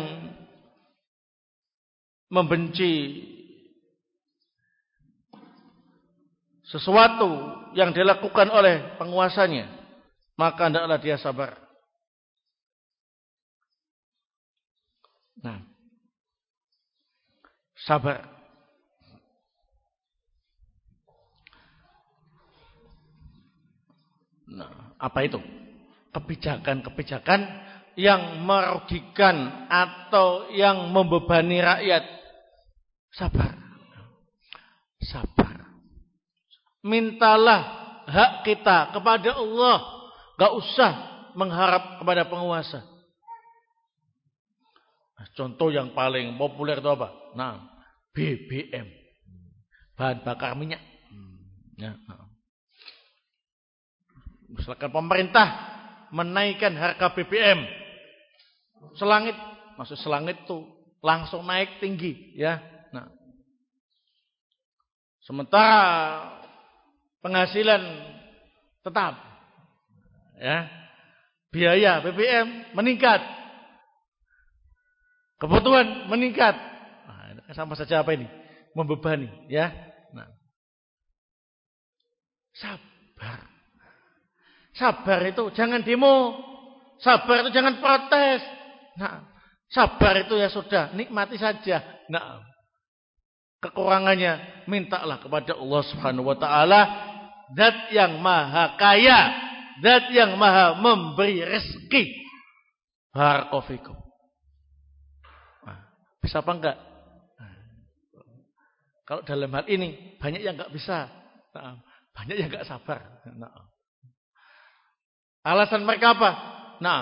membenci sesuatu yang dilakukan oleh penguasanya, maka hendaklah dia sabar. Nah, sabar. Nah, apa itu? Kebijakan-kebijakan yang merugikan atau yang membebani rakyat. Sabar. Sabar mintalah hak kita kepada Allah. Gak usah mengharap kepada penguasa. Nah, contoh yang paling populer itu apa? Nah, BBM. Bahan bakar minyak. Ya. Misalkan pemerintah menaikkan harga BBM. Selangit. Maksud selangit itu langsung naik tinggi. ya. Nah. Sementara penghasilan tetap. Ya. Biaya BBM meningkat. Kebutuhan meningkat. Nah, kan sama saja apa ini? Membebani, ya. Nah. Sabar. Sabar itu jangan demo. Sabar itu jangan protes. Nah, sabar itu ya sudah, nikmati saja. Nah, kekurangannya mintalah kepada Allah Subhanahu wa taala Zat yang maha kaya. Zat yang maha memberi rezeki. Barakofikum. Nah, bisa apa enggak? Nah, kalau dalam hal ini banyak yang enggak bisa. Nah, banyak yang enggak sabar. Nah. Alasan mereka apa? Nah,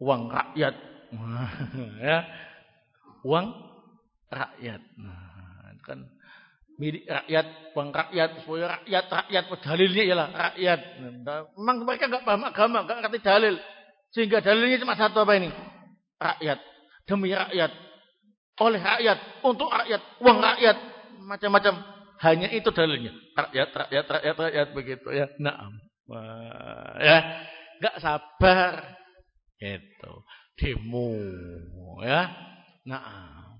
uang rakyat. ya. Uang rakyat. Nah, kan milik rakyat, uang rakyat, supaya rakyat, rakyat, dalilnya ialah rakyat. Memang mereka enggak paham agama, enggak ngerti dalil. Sehingga dalilnya cuma satu apa ini? Rakyat. Demi rakyat. Oleh rakyat. Untuk rakyat. Uang rakyat. Macam-macam. Hanya itu dalilnya. Rakyat, rakyat, rakyat, rakyat. Begitu ya. Nah. Ya. Enggak sabar. Itu. Demo. Ya. Nah.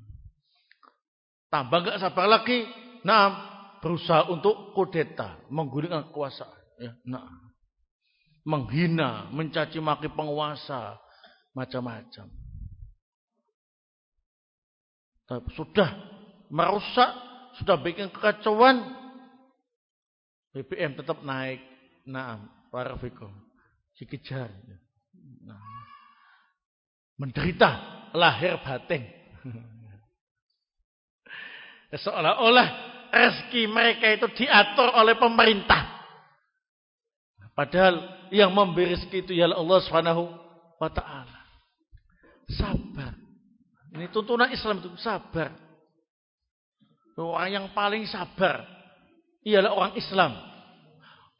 Tambah enggak sabar lagi. Nah. Berusaha untuk kudeta. Menggunakan kekuasaan. Ya. Nah menghina, mencaci maki penguasa, macam-macam. Tapi sudah merusak, sudah bikin kekacauan, BBM tetap naik. Nah, para fikum. Dikejar. Nah. Menderita lahir batin. Seolah-olah rezeki mereka itu diatur oleh pemerintah. Padahal yang memberi rezeki itu ialah Allah Subhanahu wa taala. Sabar. Ini tuntunan Islam itu sabar. Orang yang paling sabar ialah orang Islam.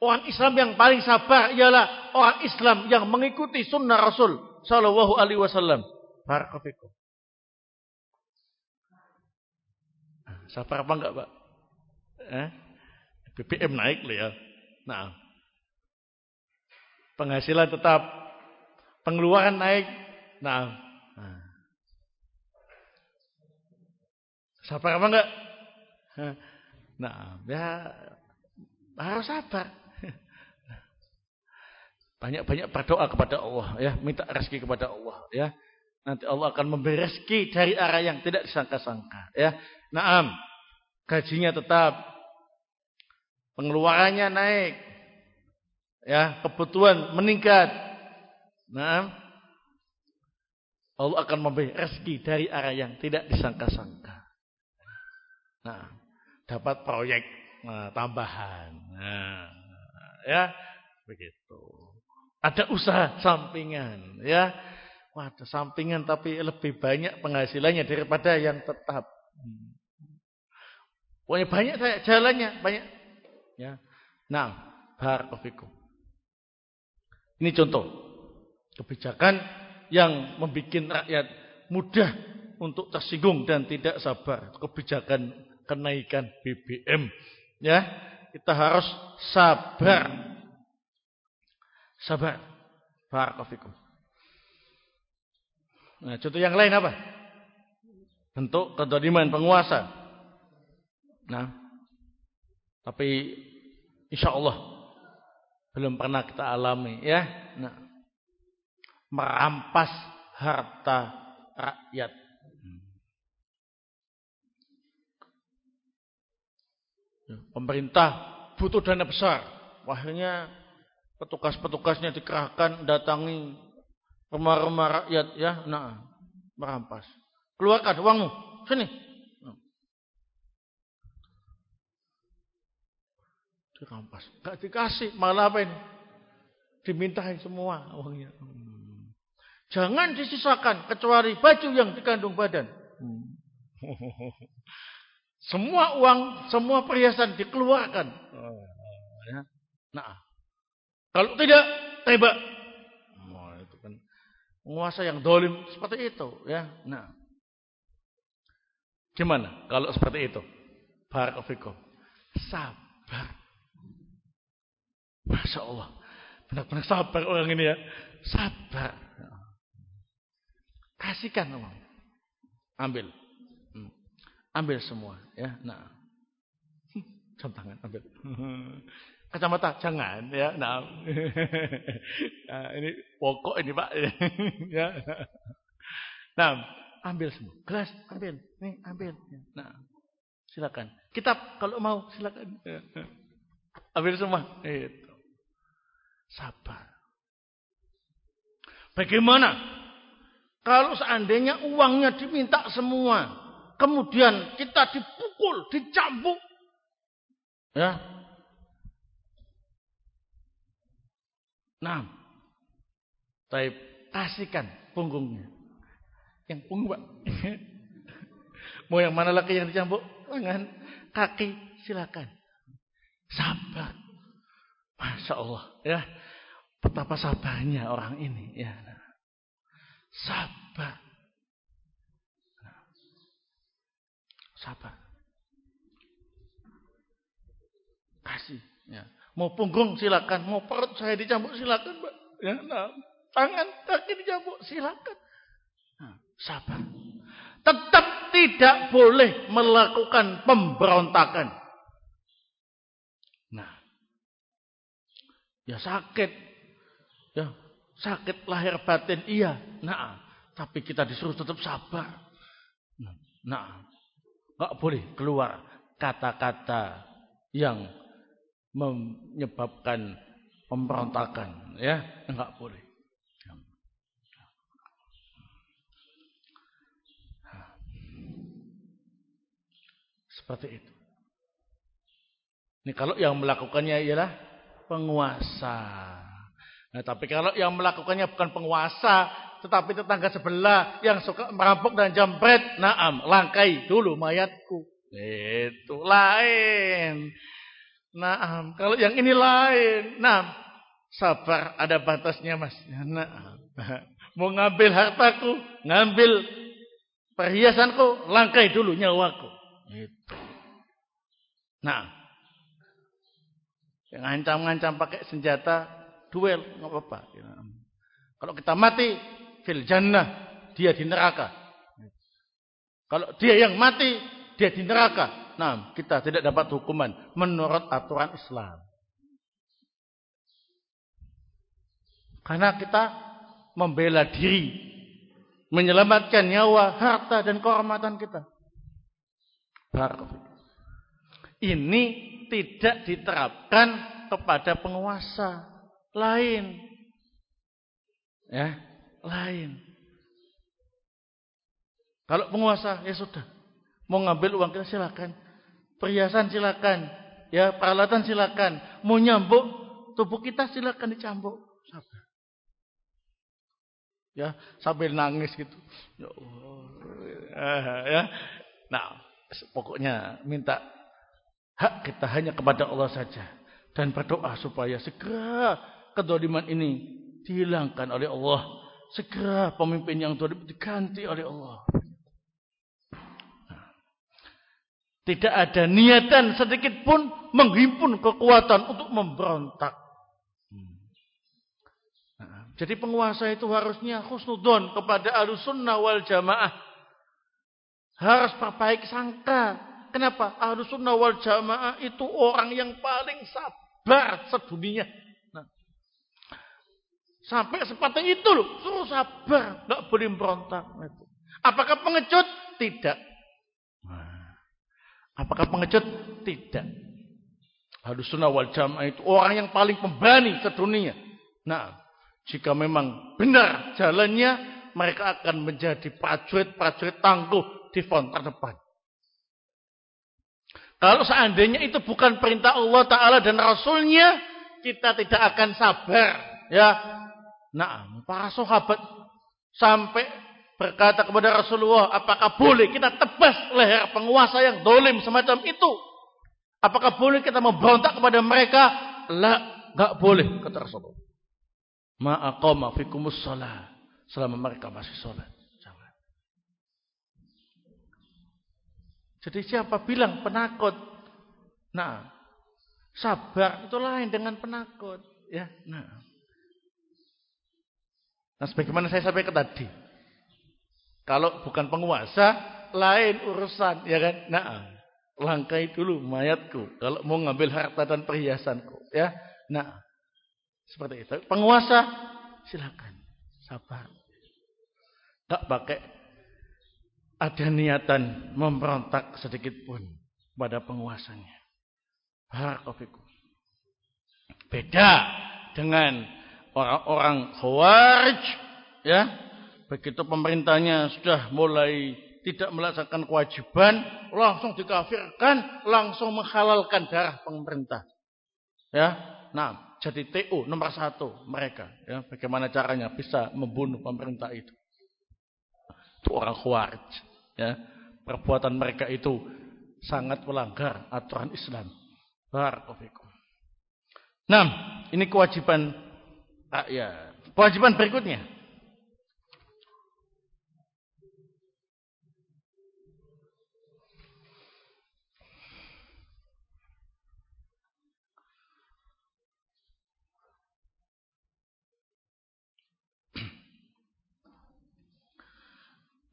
Orang Islam yang paling sabar ialah orang Islam yang mengikuti sunnah Rasul Sallallahu Alaihi Wasallam. Barakallahu Sabar apa enggak, Pak? Eh? BBM naik loh ya. Nah, penghasilan tetap, pengeluaran naik. Nah, nah. sabar apa enggak? Nah, ya harus sabar. Banyak-banyak berdoa kepada Allah ya, minta rezeki kepada Allah ya. Nanti Allah akan memberi rezeki dari arah yang tidak disangka-sangka ya. Naam. Gajinya tetap pengeluarannya naik, ya kebutuhan meningkat. Nah, Allah akan memberi rezeki dari arah yang tidak disangka-sangka. Nah, dapat proyek nah, tambahan. Nah, ya, begitu. Ada usaha sampingan, ya. Wah, ada sampingan tapi lebih banyak penghasilannya daripada yang tetap. Pokoknya banyak saya jalannya, banyak. Ya. Nah, barakallahu ini contoh kebijakan yang membuat rakyat mudah untuk tersinggung dan tidak sabar. Kebijakan kenaikan BBM. Ya, kita harus sabar. Sabar. Barakallahu Nah, contoh yang lain apa? Bentuk kedoliman penguasa. Nah, tapi insya Allah belum pernah kita alami ya. Nah, merampas harta rakyat. Pemerintah butuh dana besar. Akhirnya petugas-petugasnya dikerahkan datangi rumah-rumah rakyat ya. Nah, merampas. Keluarkan uangmu. Sini. Dirampas. Gak dikasih. Malah apa ini? Dimintai semua uangnya. Hmm. Jangan disisakan. Kecuali baju yang dikandung badan. Hmm. semua uang, semua perhiasan dikeluarkan. Oh, ya. Nah, kalau tidak, tebak. Oh, itu kan penguasa yang dolim seperti itu, ya. Nah, gimana kalau seperti itu? Barakallahu Sabar. Masya Allah. Benar-benar sabar orang ini ya. Sabar. Kasihkan uang. Ambil. Ambil semua. ya. Nah. Jam tangan ambil. Kacamata jangan ya. Nah. nah ini pokok ini Pak. ya. Nah, ambil semua. Gelas ambil. Nih, ambil. Nah. Silakan. Kitab kalau mau silakan. Ambil semua. Itu. Sabar. Bagaimana? Kalau seandainya uangnya diminta semua. Kemudian kita dipukul, dicambuk. Ya. Nah. Tapi kasihkan punggungnya. Yang punggung, Pak. Mau yang mana lagi yang dicambuk? Tangan, kaki, silakan. Sabar. Masya Allah ya. Betapa sabarnya orang ini ya. Sabar. Sabar. Kasih ya. Mau punggung silakan, mau perut saya dicambuk silakan, Mbak. Ya, nah, tangan kaki dicambuk silakan. Nah, sabar. Tetap tidak boleh melakukan pemberontakan. Nah, ya sakit, ya sakit lahir batin iya. Nah, tapi kita disuruh tetap sabar. Nah, nggak boleh keluar kata-kata yang menyebabkan pemberontakan ya? Enggak boleh. Seperti itu. Ini kalau yang melakukannya ialah penguasa. Nah tapi kalau yang melakukannya bukan penguasa tetapi tetangga sebelah yang suka merampok dan jambret naam langkai dulu mayatku itu lain Nah, kalau yang ini lain. Nah, sabar ada batasnya mas. Nah, mau ngambil hartaku, ngambil perhiasanku, langkai dulu nyawaku. Itu. Nah, yang ngancam-ngancam pakai senjata duel nggak apa-apa. Kalau kita mati fil jannah, dia di neraka. Kalau dia yang mati, dia di neraka. Nah, kita tidak dapat hukuman menurut aturan Islam. Karena kita membela diri, menyelamatkan nyawa, harta dan kehormatan kita. Ini tidak diterapkan kepada penguasa lain. Ya, lain. Kalau penguasa ya sudah, mau ngambil uang kita silakan. Perhiasan silakan. Ya, peralatan silakan. Mau nyambuk tubuh kita silakan dicambuk. Sabar. Ya, sambil nangis gitu. Ya Allah. Ya. Nah, pokoknya minta hak kita hanya kepada Allah saja dan berdoa supaya segera kedoliman ini dihilangkan oleh Allah. Segera pemimpin yang diganti oleh Allah. Tidak ada niatan sedikit pun menghimpun kekuatan untuk memberontak. Jadi penguasa itu harusnya khusnudon kepada alusunnah wal jamaah. Harus berbaik sangka. Kenapa? Alusunnah wal jamaah itu orang yang paling sabar sedunia. Sampai seperti itu loh. Suruh sabar. Tidak boleh memberontak. Apakah pengecut? Tidak. Apakah pengecut? Tidak. Harus sunnah wal jamaah itu orang yang paling pemberani sedunia. Nah, jika memang benar jalannya, mereka akan menjadi prajurit-prajurit tangguh di front terdepan. Kalau seandainya itu bukan perintah Allah Ta'ala dan Rasulnya, kita tidak akan sabar. Ya, Nah, para sahabat sampai berkata kepada Rasulullah, apakah boleh kita tebas leher penguasa yang dolim semacam itu? Apakah boleh kita memberontak kepada mereka? La, enggak boleh kata Rasulullah. Ma'aqama fikumus salat selama mereka masih salat. Jangan. Jadi siapa bilang penakut? Nah, sabar itu lain dengan penakut, ya. Nah. Nah, sebagaimana saya sampaikan tadi, kalau bukan penguasa, lain urusan, ya kan? Nah, langkai dulu mayatku. Kalau mau ngambil harta dan perhiasanku, ya. Nah, seperti itu. Penguasa, silakan, sabar. Tak pakai ada niatan memberontak sedikit pun pada penguasanya. Barakofikum. Beda dengan orang-orang khawarij, ya, Begitu pemerintahnya sudah mulai tidak melaksanakan kewajiban, langsung dikafirkan, langsung menghalalkan darah pemerintah. Ya, nah jadi TU nomor satu mereka. Ya, bagaimana caranya bisa membunuh pemerintah itu? Itu orang khawarij. Ya, perbuatan mereka itu sangat melanggar aturan Islam. Barakallahu Nah, ini kewajiban rakyat. Kewajiban berikutnya.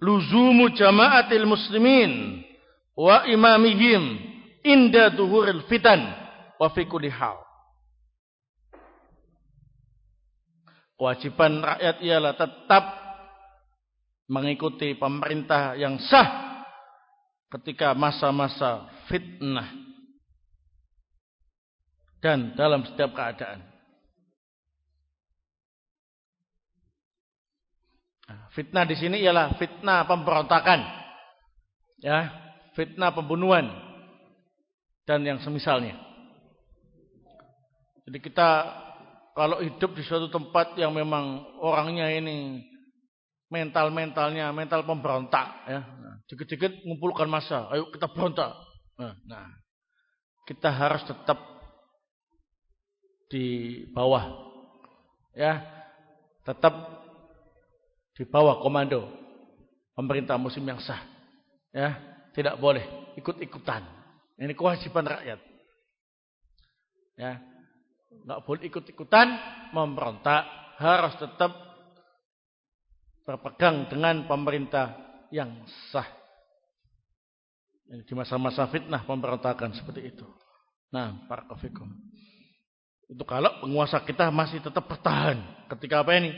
luzumu jamaatil muslimin wa imamihim inda duhuril fitan wa fi kulli hal. Kewajiban rakyat ialah tetap mengikuti pemerintah yang sah ketika masa-masa fitnah dan dalam setiap keadaan. Fitnah di sini ialah fitnah pemberontakan. Ya, fitnah pembunuhan dan yang semisalnya. Jadi kita kalau hidup di suatu tempat yang memang orangnya ini mental-mentalnya mental pemberontak ya. Dikit-dikit mengumpulkan massa, ayo kita berontak. Nah, nah, kita harus tetap di bawah. Ya. Tetap di bawah komando pemerintah muslim yang sah. Ya, tidak boleh ikut-ikutan. Ini kewajiban rakyat. Ya. Enggak boleh ikut-ikutan memberontak, harus tetap berpegang dengan pemerintah yang sah. Di masa-masa fitnah pemberontakan seperti itu. Nah, para kafikum. Itu kalau penguasa kita masih tetap bertahan ketika apa ini?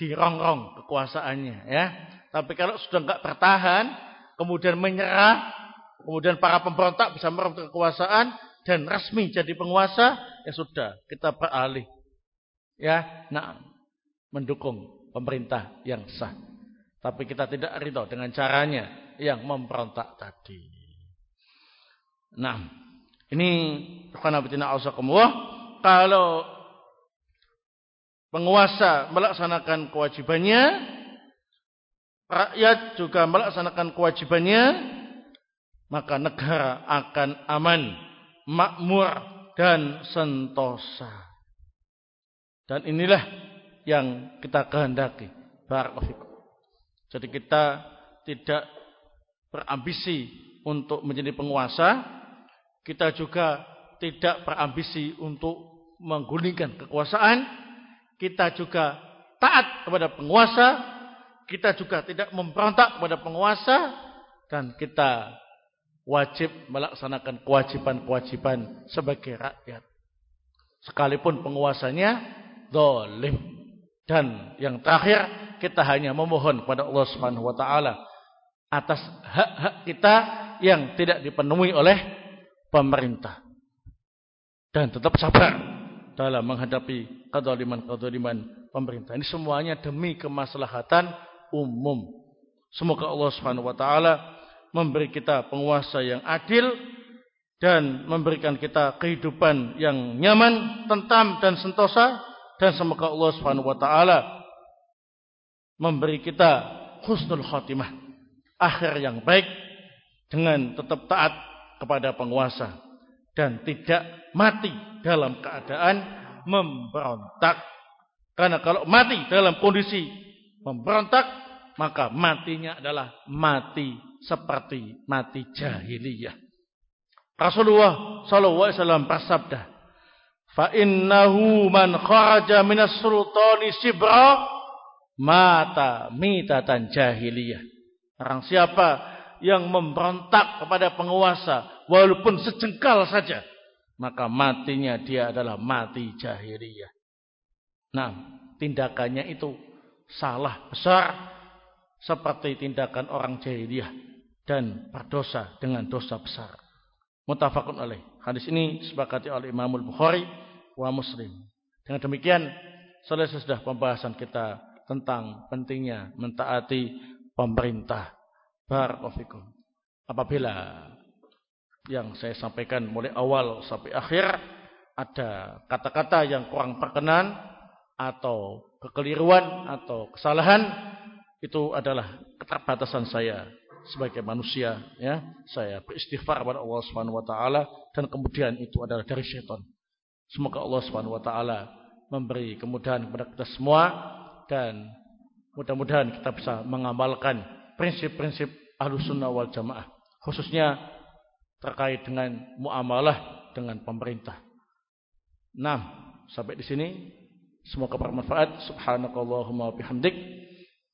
dirongrong kekuasaannya ya. Tapi kalau sudah enggak bertahan, kemudian menyerah, kemudian para pemberontak bisa merebut kekuasaan dan resmi jadi penguasa, ya sudah, kita beralih. Ya, nah, mendukung pemerintah yang sah. Tapi kita tidak ridho dengan caranya yang memberontak tadi. Nah, ini bukan abitina kalau penguasa melaksanakan kewajibannya, rakyat juga melaksanakan kewajibannya, maka negara akan aman, makmur dan sentosa. Dan inilah yang kita kehendaki. Barakallahu Jadi kita tidak berambisi untuk menjadi penguasa, kita juga tidak berambisi untuk menggulingkan kekuasaan, kita juga taat kepada penguasa, kita juga tidak memberontak kepada penguasa, dan kita wajib melaksanakan kewajiban-kewajiban sebagai rakyat. Sekalipun penguasanya dolim. Dan yang terakhir, kita hanya memohon kepada Allah Subhanahu wa taala atas hak-hak kita yang tidak dipenuhi oleh pemerintah. Dan tetap sabar dalam menghadapi kedoliman-kedoliman pemerintah. Ini semuanya demi kemaslahatan umum. Semoga Allah Subhanahu wa taala memberi kita penguasa yang adil dan memberikan kita kehidupan yang nyaman, tentam dan sentosa dan semoga Allah Subhanahu wa taala memberi kita husnul khatimah, akhir yang baik dengan tetap taat kepada penguasa dan tidak mati dalam keadaan memberontak. Karena kalau mati dalam kondisi memberontak, maka matinya adalah mati seperti mati jahiliyah. Rasulullah wasallam bersabda, "Fa innahu man kharaja minas sultani sibra mata mitatan jahiliyah." Orang siapa yang memberontak kepada penguasa walaupun sejengkal saja maka matinya dia adalah mati jahiliyah. Nah, tindakannya itu salah besar seperti tindakan orang jahiliyah dan berdosa dengan dosa besar. Mutafakun oleh hadis ini disepakati oleh Imam Bukhari wa Muslim. Dengan demikian selesai sudah pembahasan kita tentang pentingnya mentaati pemerintah. Barakallahu Apabila yang saya sampaikan mulai awal sampai akhir ada kata-kata yang kurang perkenan atau kekeliruan atau kesalahan itu adalah keterbatasan saya sebagai manusia ya saya beristighfar kepada Allah Subhanahu wa taala dan kemudian itu adalah dari syaitan semoga Allah Subhanahu wa taala memberi kemudahan kepada kita semua dan mudah-mudahan kita bisa mengamalkan prinsip-prinsip Ahlussunnah wal Jamaah khususnya terkait dengan muamalah dengan pemerintah. Nah, sampai di sini semoga bermanfaat. Subhanakallahumma bihamdik